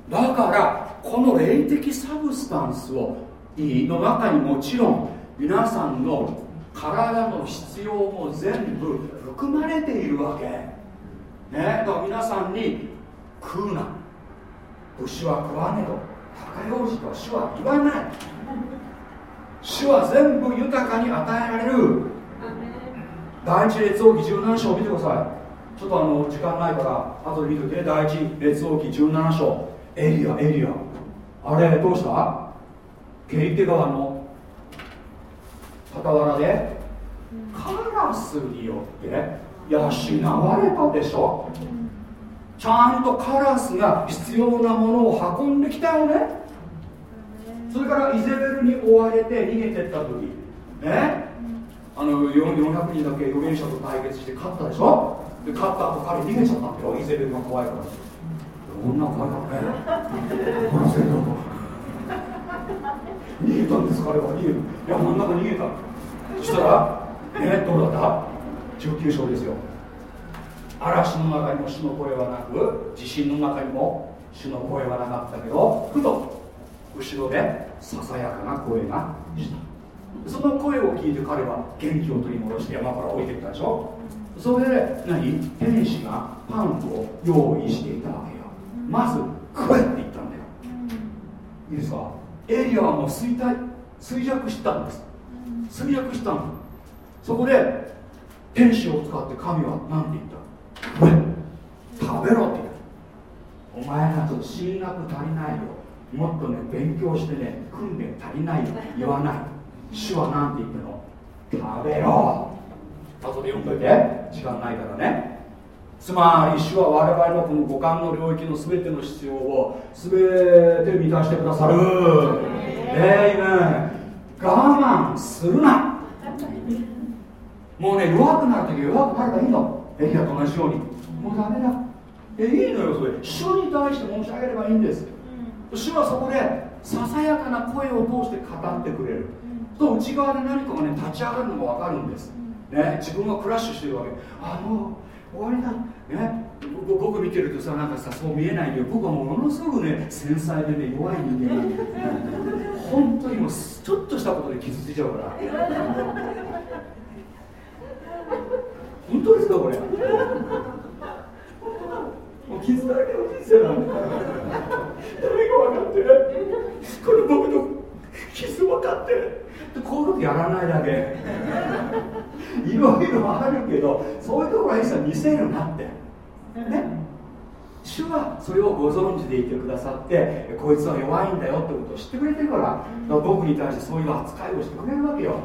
なの。だからこの霊的サブスタンスをいいの中にもちろん皆さんの体の必要も全部含まれているわけ。ねだから皆さんに食うな。牛は食わねえと高用事とは主は言わない。主は全部豊かに与えられる。第一列王記17章見てください。ちょっとあの時間ないから後で見てて第一列王記17章。エリアエリア。あれどうした？ゲリテ川の傍らでカラスによって養われたでしょ？ちゃんとカラスが必要なものを運んできたよね？それからイゼベルに追われて逃げてった時ね？あの400人だけ預言者と対決して勝ったでしょ？で勝った後彼逃げちゃったんだよイゼベルが怖いからこんな怖いからね逃げたんです彼は。逃げた山の中逃げた。そしたらねどうだった？19章ですよ。嵐の中にも主の声はなく地震の中にも主の声はなかったけどふと後ろでささやかな声がした。その声を聞いて彼は元気を取り戻して山から降りてきたでしょ？それで何？天使がパンを用意していたわけよ。まず食えって言ったんだよ。いいですか？エリアはもう衰退衰弱したんです。衰弱したんそこで天使を使って神は何て言った食べろって言ったお前らと進学足りないよ。もっとね勉強してね訓練足りないよ。言わない。主は何て言ったの食べろ後で読んどいて。時間ないからね。つまり主は我々のこの五感の領域の全ての必要を全て満たしてくださる。えいめ我慢するな。もうね弱くなるとき弱くなればいいの。エリアと同じように。もうダメだ。えいいのよそれ。主に対して申し上げればいいんです。主はそこでささやかな声を通して語ってくれる。と内側で何かがね立ち上がるのが分かるんです。ね自分がクラッシュしてるわけ。あもう終わりだ。ね僕見てるとさなんかさそう見えないけど僕はものすごくね繊細でね弱い人間 本当にもうちょっとしたことで傷ついちゃうから。本当ですかこれ？もう傷だらけの人生なんだ。誰が分かって？これ僕の傷分かって？こういうことやらないだけ。いろいろあるけどそういうところは一切見せるなって。ね。主はそれをご存知でいてくださってこいつは弱いんだよってことを知ってくれてるからから僕に対してそういう扱いをしてくれるわけよ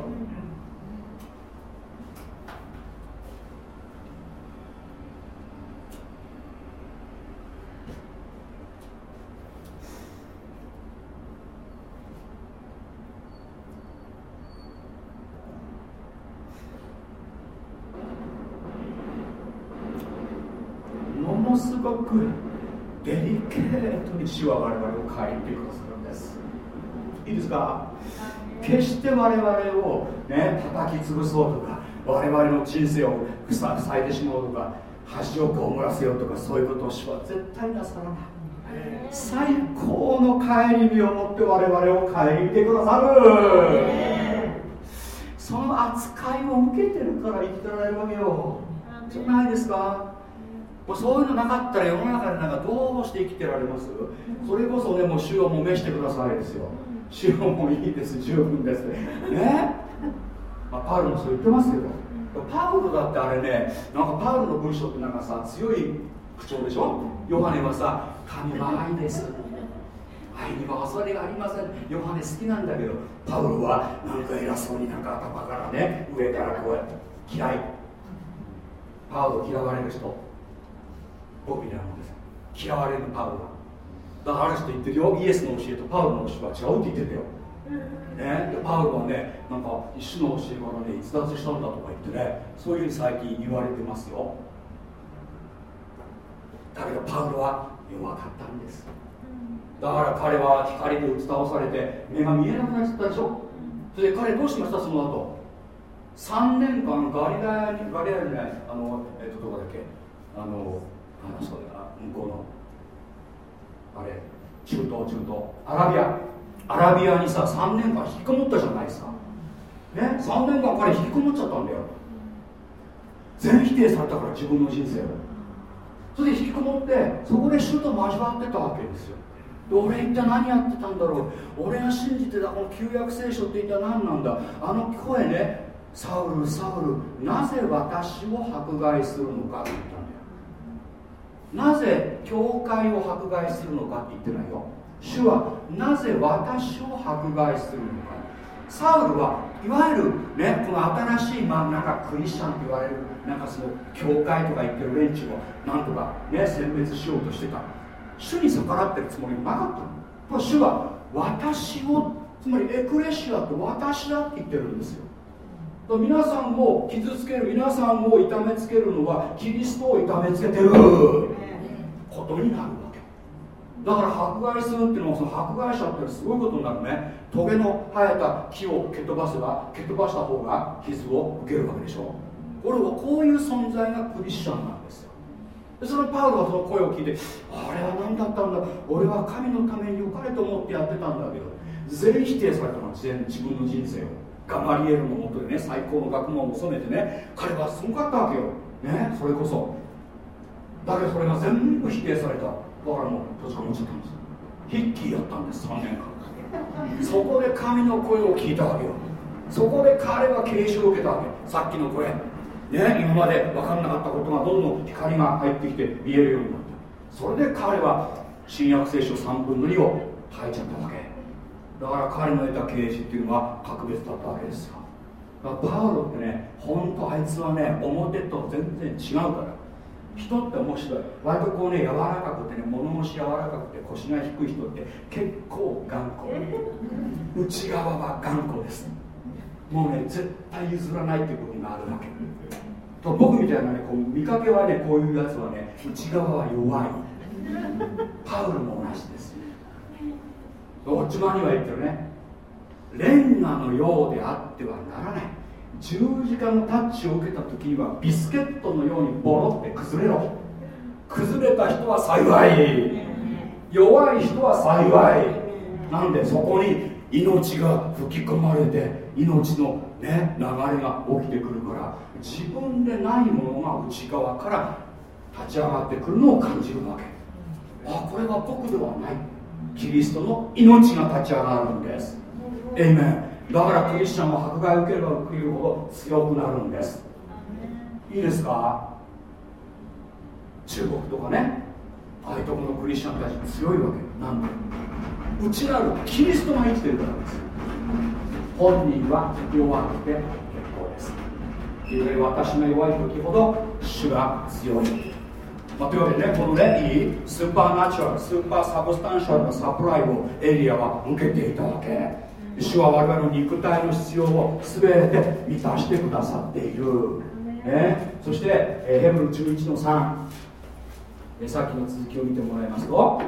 ものすごくデリケートに主は我々を変えてくださるんですいいですか決して我々をね叩き潰そうとか我々の人生を塞いでしまうとか恥をこむらせようとかそういうことを主は絶対なさらない。最高の顧みを持って我々を顧みてくださる。その扱いを受けてるから生きてられるわけよ。じゃないですか。もうそういうのなかったら世の中でなんかどうして生きてられます？それこそねもう主をもめしてくださいですよ。主をもういいです。十分です。ねまあ、パウロもそう言ってますけど。パウロだってあれねなんかパウロの文章ってなんかさ強い口調でしょ？ヨハネはさ神は愛です。愛には恐れがありません。ヨハネ好きなんだけどパウロはなんか偉そうになんか頭からね上からこうやって嫌い。パウロ嫌われる人僕いなもんです。嫌われるパウロだからある人言ってるよ。イエスの教えとパウロの教えは違うって言ってるよ。ね、でパウロはねなんか一種の教えからね逸脱したんだとか言ってねそういうふうに最近言われてますよ。だけどパウロは弱かったんです。だから彼は光で打ち倒されて目が見えなくなっちゃったでしょ。それで彼どうしました？その後。3年間ガリラヤにガリラヤにないあのえっとどこだっけ？あのあそうだ向こうのあれ中東中東。アラビア。アラビアにさ3年間引きこもったじゃないですかね？3年間彼引きこもっちゃったんだよ。全否定されたから自分の人生を。それで引きこもってそこで主と交わってたわけですよ。で俺一体何やってたんだろう。俺が信じてたこの旧約聖書って一体何なんだ。あの声ね。サウルサウルなぜ私を迫害するのかって言った。なぜ教会を迫害するのかって言ってないよ。主はなぜ私を迫害するのか。サウルはいわゆるねこの新しい真ん中クリスチャンと言われるなんかその教会とか言ってる連中をなんとかね選別しようとしてた。主に逆らってるつもりもなかったの。主は私をつまりエクレシアって私だって言ってるんですよ。皆さんを傷つける皆さんを痛めつけるのはキリストを痛めつけてる。ことになるわけ。だから迫害するっていうのはその迫害者っていうのはすごいことになるね。トゲの生えた木を蹴飛ばせば蹴飛ばした方が傷を受けるわけでしょ。これはこういう存在がクリスチャンなんですよ。でそのパウロはその声を聞いてあれは何だったんだ。俺は神のために良かれと思ってやってたんだけど全否定されたの全自分の人生を。ガマリエルのもとでね最高の学問を収めてね彼はすごかったわけよ。ねそれこそ。だけどそれが全部否定された。だからもう閉じこもっちゃったんです。ヒッキーやったんです3年間。そこで神の声を聞いたわけよ。そこで彼は啓示を受けたわけさっきの声ね今まで分からなかったことがどんどん光が入ってきて見えるようになった。それで彼は新約聖書3分の2を書いちゃったわけ。だから彼の得た啓示っていうのは格別だったわけです。よだからパウロってね本当あいつはね表と全然違うから。人って面白い。割とこうね柔らかくてね物腰柔らかくて腰が低い人って結構頑固。内側は頑固です。もうね絶対譲らないっていう部分があるわけ。と僕みたいなねこう見かけはねこういうやつはね内側は弱い。パウルも同じです。どっちもには言ってるね。レンガのようであってはならない。十字架のタッチを受けた時にはビスケットのようにボロって崩れろ。崩れた人は幸い。弱い人は幸い。なんでそこに命が吹き込まれて命の、ね、流れが起きてくるから自分でないものが内側から立ち上がってくるのを感じるわけ。あこれは僕ではない。キリストの命が立ち上がるんです。エイメンだからクリスチャンは迫害を受ければ受けるほど強くなるんです。いいですか？中国とかね。ああいうとこのクリスチャンたち強いわけ。なんで？内なるキリストが生きてるからです。本人は弱くて結構です。いずれ私が弱い時ほど主が強い。まあ、というわけでね、このね、いいスーパーナチュラル、スーパーサブスタンシャルなサプライをエリアは受けていたわけ。主は我々の肉体の必要を全て満たしてくださっている。ね、そして、えヘブル11の3、えさっきの続きを見てもらいますと、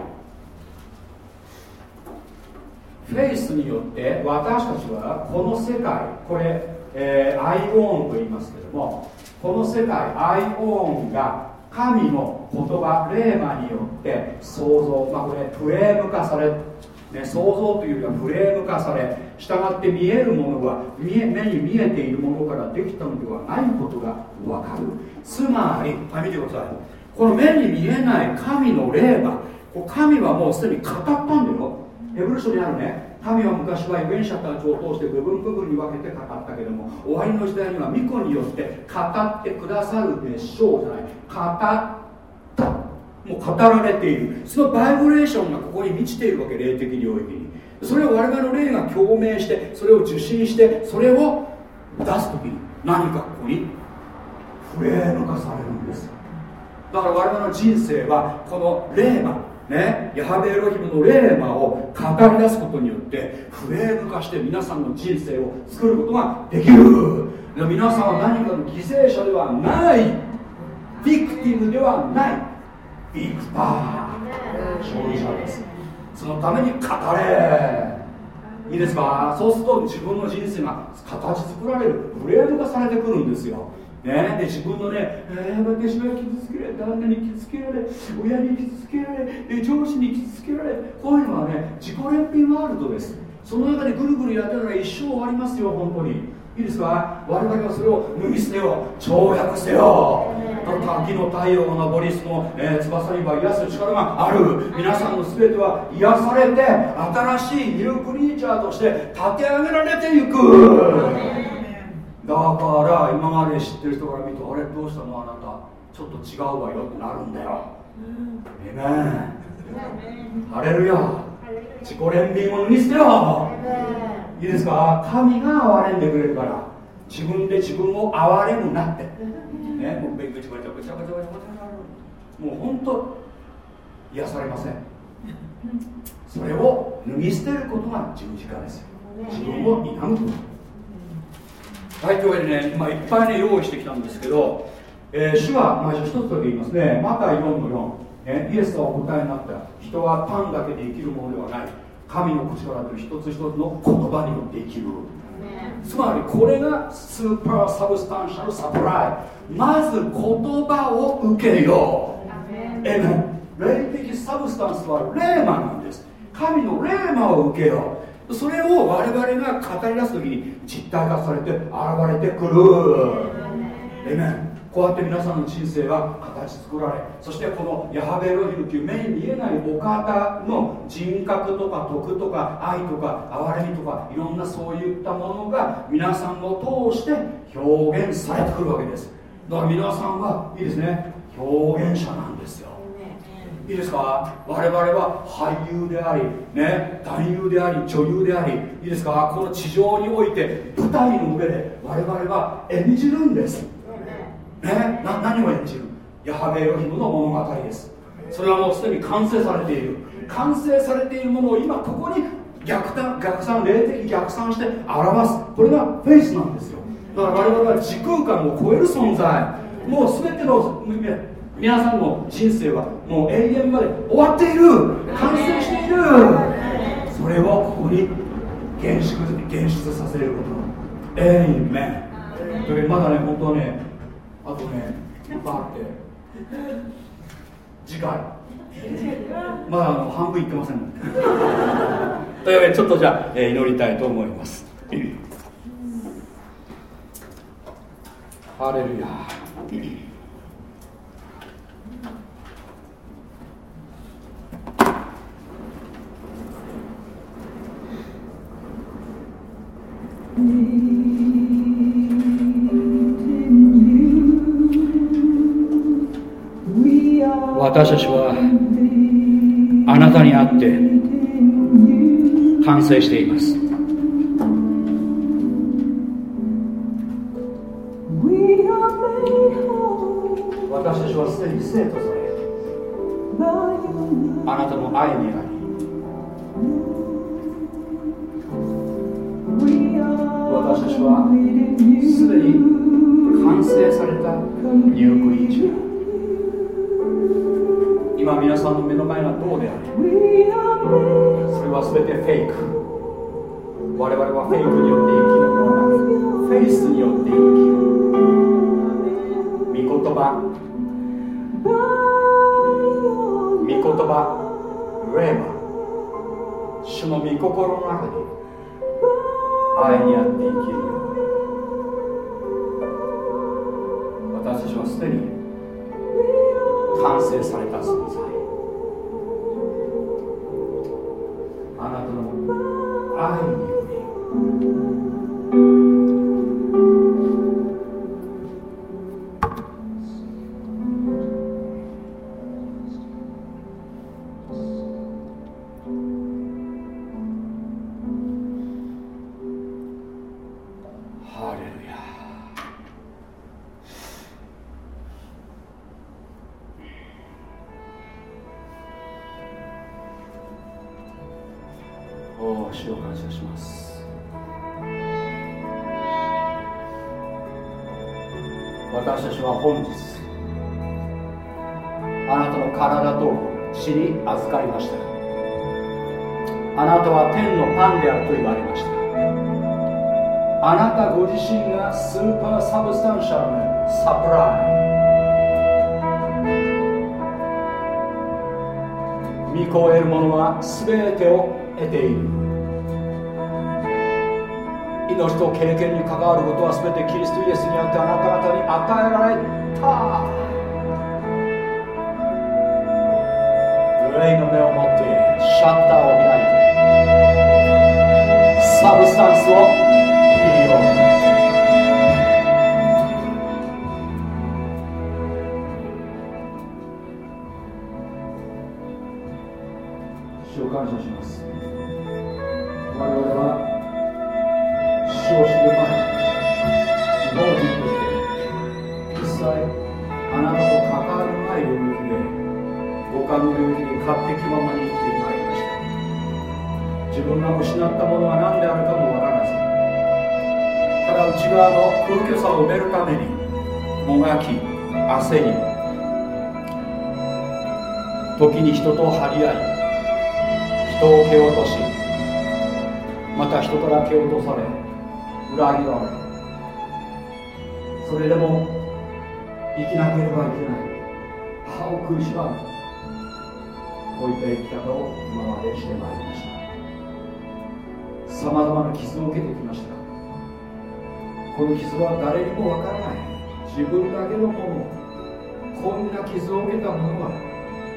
フェイスによって私たちはこの世界、これ、えー、アイオーンと言いますけども、この世界、アイオーンが神の言葉レーマによって創造、まあ、これフレーム化され、ね、創造というよりはフレーム化され従って見えるものは見え目に見えているものからできたのではないことが分かる。つまりあ見てください。この目に見えない神の霊が神はもうすでに語ったんだよ。ヘブル書にあるね。神は昔は預言者たちを通して部分部分に分けて語ったけども終わりの時代には巫女によって語ってくださるでしょうじゃない。語っもう語られている。そのバイブレーションがここに満ちているわけ霊的領域に。それを我々の霊が共鳴してそれを受信してそれを出す時に何かここにフレーム化されるんです。だから我々の人生はこの霊がね、ヤハベエロヒムのレーマを語り出すことによってフレーム化して皆さんの人生を作ることができる。皆さんは何かの犠牲者ではないビクティムではない。ビクター勝利者ですその。ために語れ。いいですか？そうすると自分の人生が形作られる。フレーム化されてくるんですよ。ね、で自分のね、えー、私は傷つけられ旦那に傷つけられ親に傷つけられ上司に傷つけられこういうのはね自己憐憫ワールドです。その中でぐるぐるやってたら一生終わりますよ本当に。いいですか我々はそれを脱ぎ捨てよ跳躍せよ。滝の太陽が昇りその、えー、翼には癒す力がある。皆さんの全ては癒されて新しいニュークリーチャーとして立て上げられていく。だから今まで知ってる人から見るとあれどうしたの？あなた。ちょっと違うわよってなるんだよ。えめんハレルヤ自己憐憫を脱ぎ捨てよいいですか？神が憐れんでくれるから自分で自分を憐れむなって。ねもうべぐちばちゃぐちゃぐちゃぐちゃぐちゃもう本当癒されませんそれを脱ぎ捨てることが十字架ですよ自分を否むことはいというわけでね、まあ、いっぱいね用意してきたんですけど、えー、主は、まあ、一つだけ言いますねマタイ4の4、ね、イエスがお答えになった一人はパンだけで生きるものではない。神の口から出る一つ一つの言葉によって生きる。つまりこれが super substantial supply。まず言葉を受けよう。えね霊的 substance はレーマなんです。神のレーマを受けよう。それを我々が語り出す時に実体化されて現れてくる。エイメンこうやって皆さんの人生が形作られそしてこのヤハウェエロヒムという目に見えないお方の人格とか徳とか愛とか憐れみとかいろんなそういったものが皆さんを通して表現されてくるわけです。だから皆さんはいいですね。表現者なんですよ。いいですか？我々は俳優であり、ね、男優であり女優でありいいですか？この地上において舞台の上で我々は演じるんです。ね、な何を演じる？ヤハベエロヒムの物語です。それはもうすでに完成されている。完成されているものを今ここに逆算逆算霊的逆算して表す。これがフェイスなんですよ。だから我々は時空間を超える存在。もう全ての皆さんの人生はもう永遠まで終わっている。完成している。それをここに現出現出させること。エイメン。というまだね本当はねあとねいっぱいあって。次回。まだあの半分いってません。というわけでちょっとじゃあ、えー、祈りたいと思います。ハレルヤ私たちはあなたにあって完成しています。私たちはすでに生徒されあなたの愛にあり。私たちはすでに完成されたニュークリーチャー今皆さんの目の前がどうであれそれは全てフェイク。我々はフェイクによって生きるのではなくフェイスによって生きる御言葉。御言葉。レーマ主の御心の中に愛にあって生きる。ように私たちはすでに完成された存在。あなたの愛に全てを得ている。命と経験に関わることは全てキリストイエスによってあなた方に与えられた。霊の目を持ってシャッターを開いてサブスタンスをい領域で五感の領域に勝手気ままに生きてまいりました。自分が失ったものは何であるかもわからずただ内側の空虚さを埋めるためにもがき焦り時に人と張り合い人を蹴落としまた人から蹴落とされ裏切られそれでも生きなければいけない。歯を食いしばるこういった生き方を今までしてまいりました。さまざまな傷を受けてきました。この傷は誰にもわからない。自分だけのもの。こんな傷を受けた者は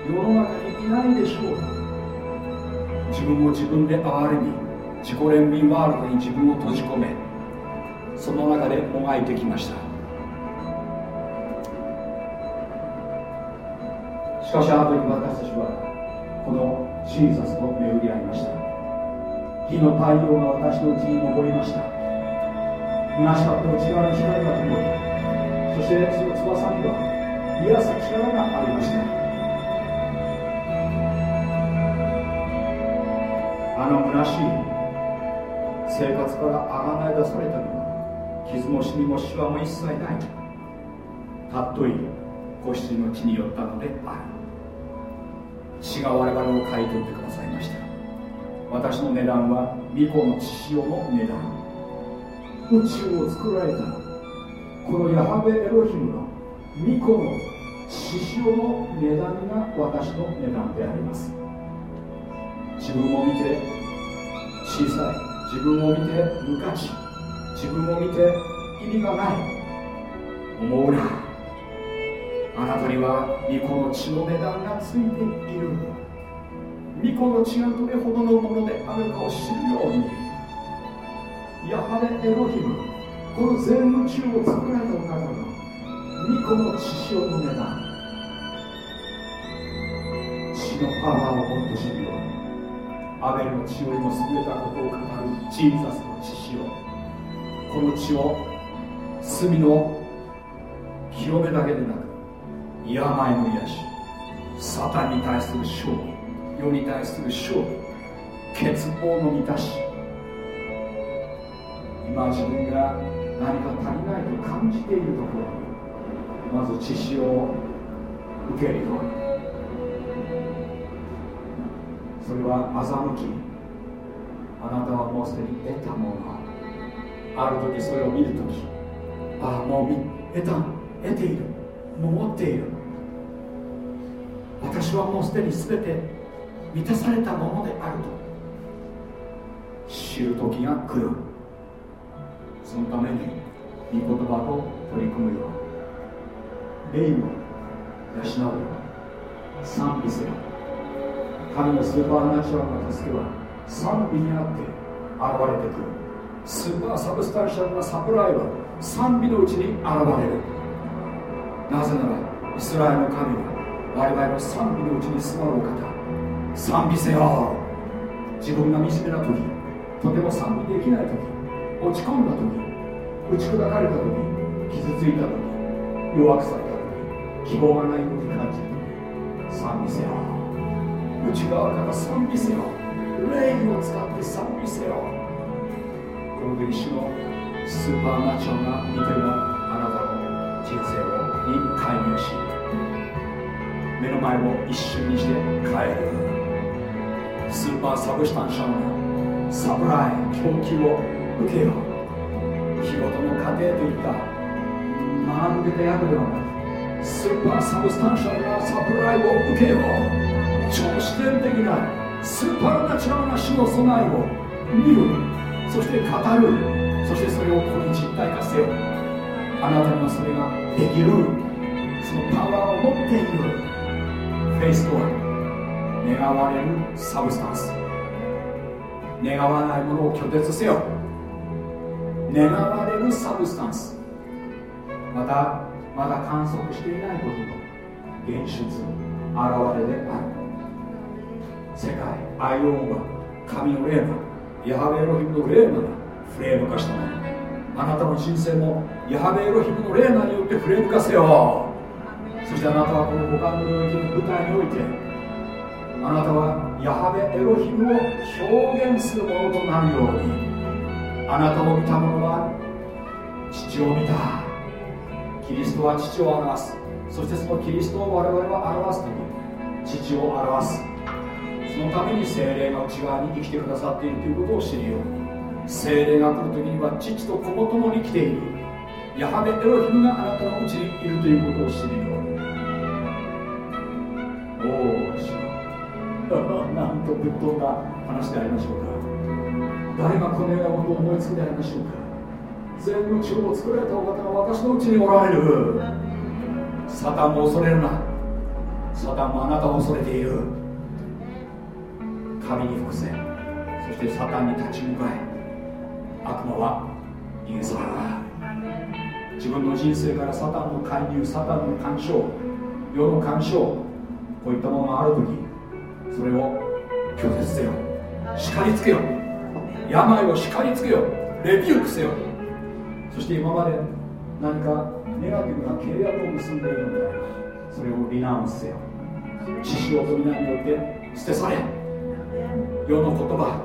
世の中にいないでしょう。自分を自分で憐れみ自己憐憫ワールドに自分を閉じ込めその中でもがいてきました。しかし後に私たちはこのジーザスと巡り合いました。火の太陽が私のうちに昇りました。虚しかった内側に光が灯りそしてその翼には癒す力がありました。あの虚しい生活からあがない出されたのは傷もシミもシワも一切ない。たっとい子羊の血によったのである。血が我々を買い取ってくださいました。私の値段は巫女の血潮の値段。宇宙を作られたこのヤハベエロヒムの巫女の血潮の値段が私の値段であります。自分を見て小さい。自分を見て無価値自分を見て意味がない。思うな。あなたには巫女の血の値段がついている巫女の血がどれほどのものであるかを知るようにヤハベエロヒムこの全宇宙を作られたお方の巫女の血潮の値段血のパワーをもっと知るようにアベルの血よりも優れたことを語るジーザスの血潮。この血を罪の清めだけでなく病の癒しサタンに対する勝利世に対する勝利欠乏の満たし今自分が何か足りないと感じているところまず知識を受けるようにそれは欺きあなたはもうすでに得たものある時それを見る時ああもう得た得ている。もう持っている。私はもうすでに全て満たされたものであると。知る時が来る。そのために御言葉と取り組むよう霊を養うよ賛美せよ神の supernatural な助けは賛美にあって現れてくる。 supersubstantial な supply は賛美のうちに現れる。なぜならイスラエルの神は我々の賛美のうちに住まうお方賛美せよ。自分が惨めな時とても賛美できない時落ち込んだ時打ち砕かれた時傷ついた時弱くされた時希望がない時感じる時賛美せよ。内側から賛美せよ。霊を使って賛美せよ。この時主のスーパーナチュラルな見てがあなたの人生をに介入し目の前を一瞬にして変える。 supersubstantial な supply 供給を受けよう日ごとの糧といった。学んでた役ではなく supersubstantial な supply を受けよう。超自然的な supernatural な種の備えを見る。そして語るそしてそれをここに実体化せよ。あなたにはそれができるそのパワーを持っている faith とは願われる substance。願わないものを拒絶せよ。願われる substance。またまだ観測していないことの現出現れである。世界アイオンは神のレーマヤハベエロヒムの霊魔がフレーム化したものあなたの人生もヤハベエロヒムの霊魔によってフレーム化せよ。そしてあなたはこの五感の領域の舞台においてあなたはヤハベエロヒムを表現するものとなるようにあなたを見た者は父を見た。キリストは父を表す。そしてそのキリストを我々は表す時父を表す。そのために精霊が内側に生きてくださっているということを知るように。精霊が来る時には父と子も共に来ている。ヤハベエロヒムがあなたのうちにいるということを知るよう。におお主よなんとぶっ飛んだ話でありましょうか。誰がこのようなことを思いつくでありましょうか。全宇宙を作られたお方が私のうちにおられる。サタンも恐れるな。サタンもあなたを恐れている。神に服せそしてサタンに立ち向かえ。悪魔は逃げ去る自分の人生からサタンの介入サタンの干渉世の干渉こういったものがある時それを拒絶せよ。叱りつけよ。病を叱りつけよ。レビュークせよ。そして今まで何かネガティブな契約を結んでいるのであればそれをリナウンスせよ。知識を皆によって捨て去れ。世の言葉。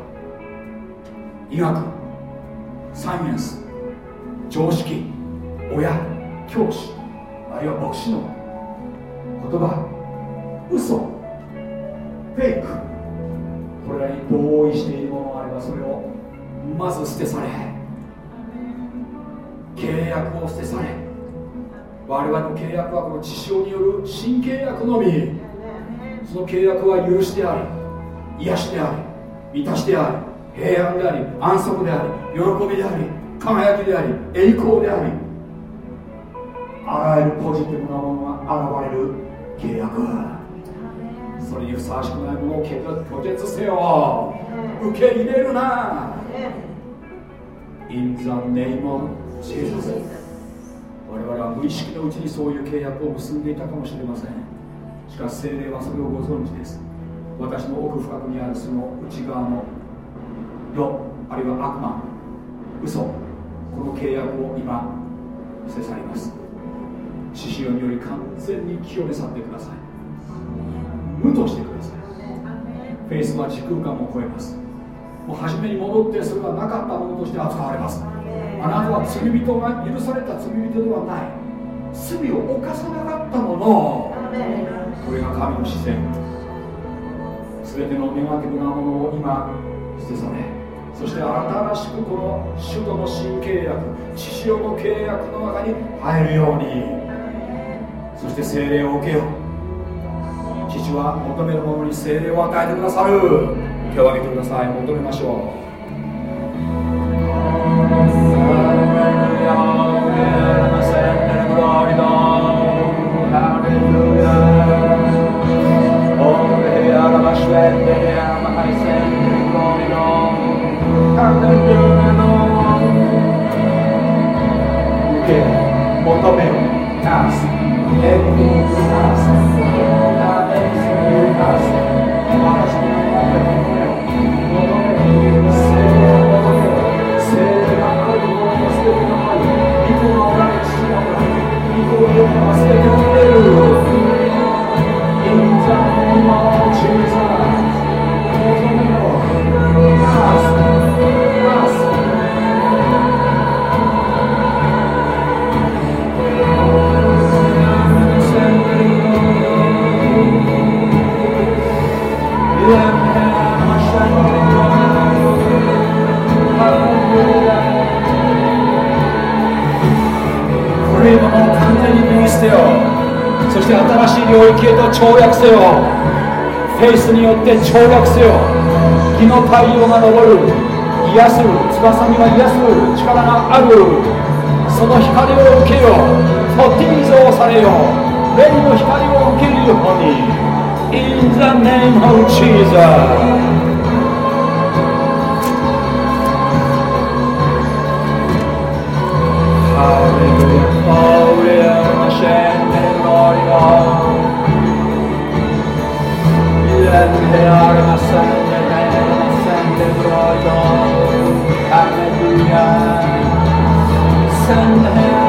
医学。サイエンス常識親教師あるいは牧師の言葉嘘フェイクこれらに同意しているものがあればそれをまず捨て去れ。契約を捨て去れ。我々の契約はこの血潮による新契約のみ。その契約は許しであり癒しであり満たしであり平安であり安息であり喜びであり輝きであり栄光でありあらゆるポジティブなものが現れる契約。それにふさわしくないものを拒絶せよ。受け入れるな。In the name of Jesus 我々は無意識のうちにそういう契約を結んでいたかもしれません。しかし精霊はそれをご存知です。私の奥深くにあるその内側の世あるいは悪魔嘘この契約を今捨て去ります。獅子により完全に清め去ってください。無としてください。フェイスは時空間を超えます。もう初めに戻ってそれはなかったものとして扱われます。あなたは罪人が許された罪人ではない。罪を犯さなかったもの。これが神の自然。全てのネガティブなものを今捨て去れ。そして新しくこの首都の新契約血潮の契約の中に入るように。そして精霊を受けよう。父は求める者に精霊を与えてくださる。手を挙げてください。求めましょう。全に脱ぎ捨てよ。そして新しい領域へと跳躍せよ。フェイスによって跳躍せよ。日の太陽が昇る。癒す。翼には癒す。力がある。その光を受けよ。フォティーゾをされよ。霊の光を受けるように。In the name of Jesus ハレ scende l'olio il leone ma sempre bene brodo alleluia. Sempre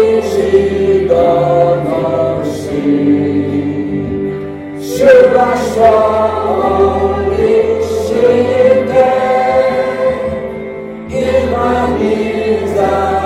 だ一度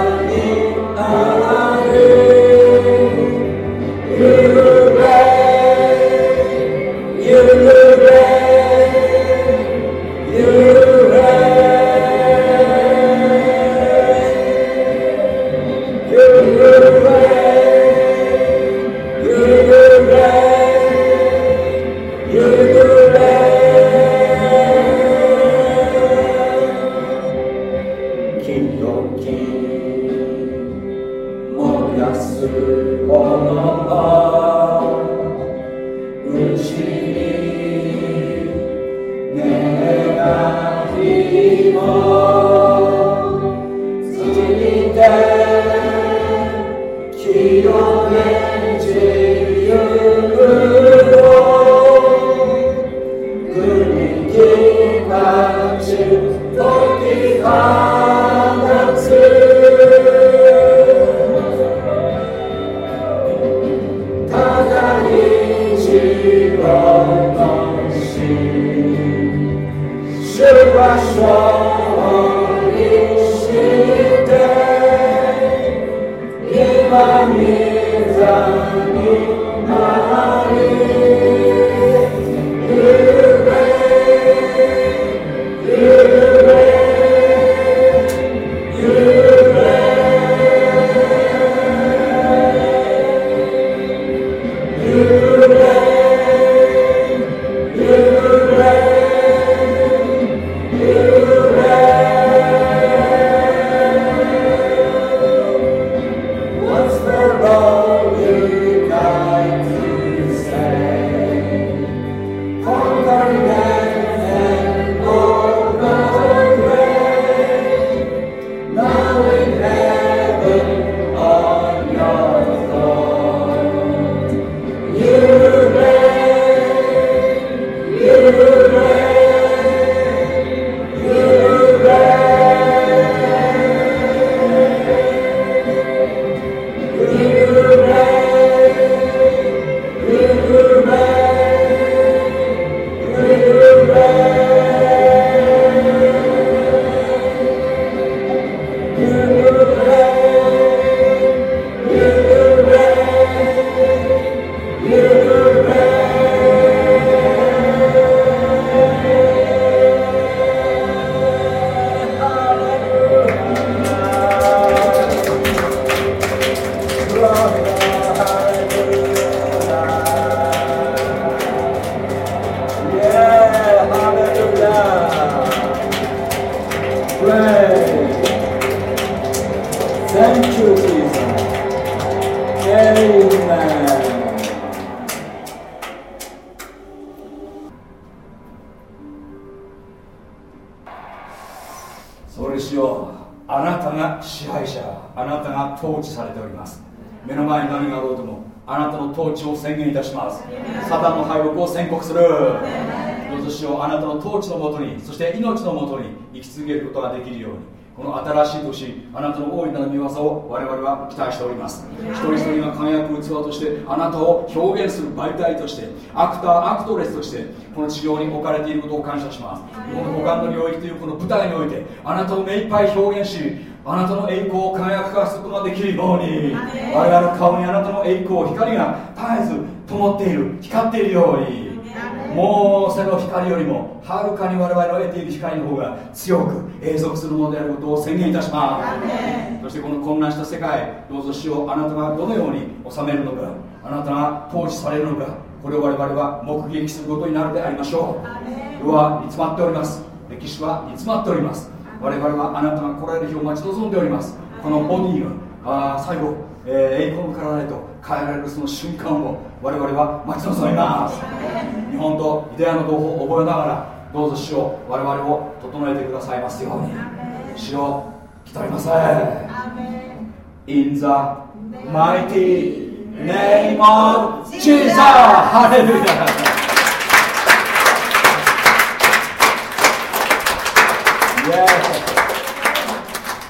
ターアクトレスとしてこの地上に置かれていることを感謝します。この五感の領域というこの舞台においてあなたを目いっぱい表現しあなたの栄光を輝かすことができるように我々の顔にあなたの栄光光が絶えず灯っている光っているようにもうその光よりもはるかに我々の得ている光の方が強く永続するものであることを宣言いたします。そしてこの混乱した世界どうぞ死をあなたがどのように収めるのかあなたが統治されるのか々は目撃することになるでありましょう。世は煮詰まっております。歴史は煮詰まっております。我々はあなたが来られる日を待ち望んでおります。このボディがあ最後、えー、栄光の体へと変えられるその瞬間を我々は待ち望みます。日本とイデアの同胞を覚えながらどうぞ主を我々を整えてくださいますように。主を来たりません In the mighty name of Jesus! ハレルヤ Yes.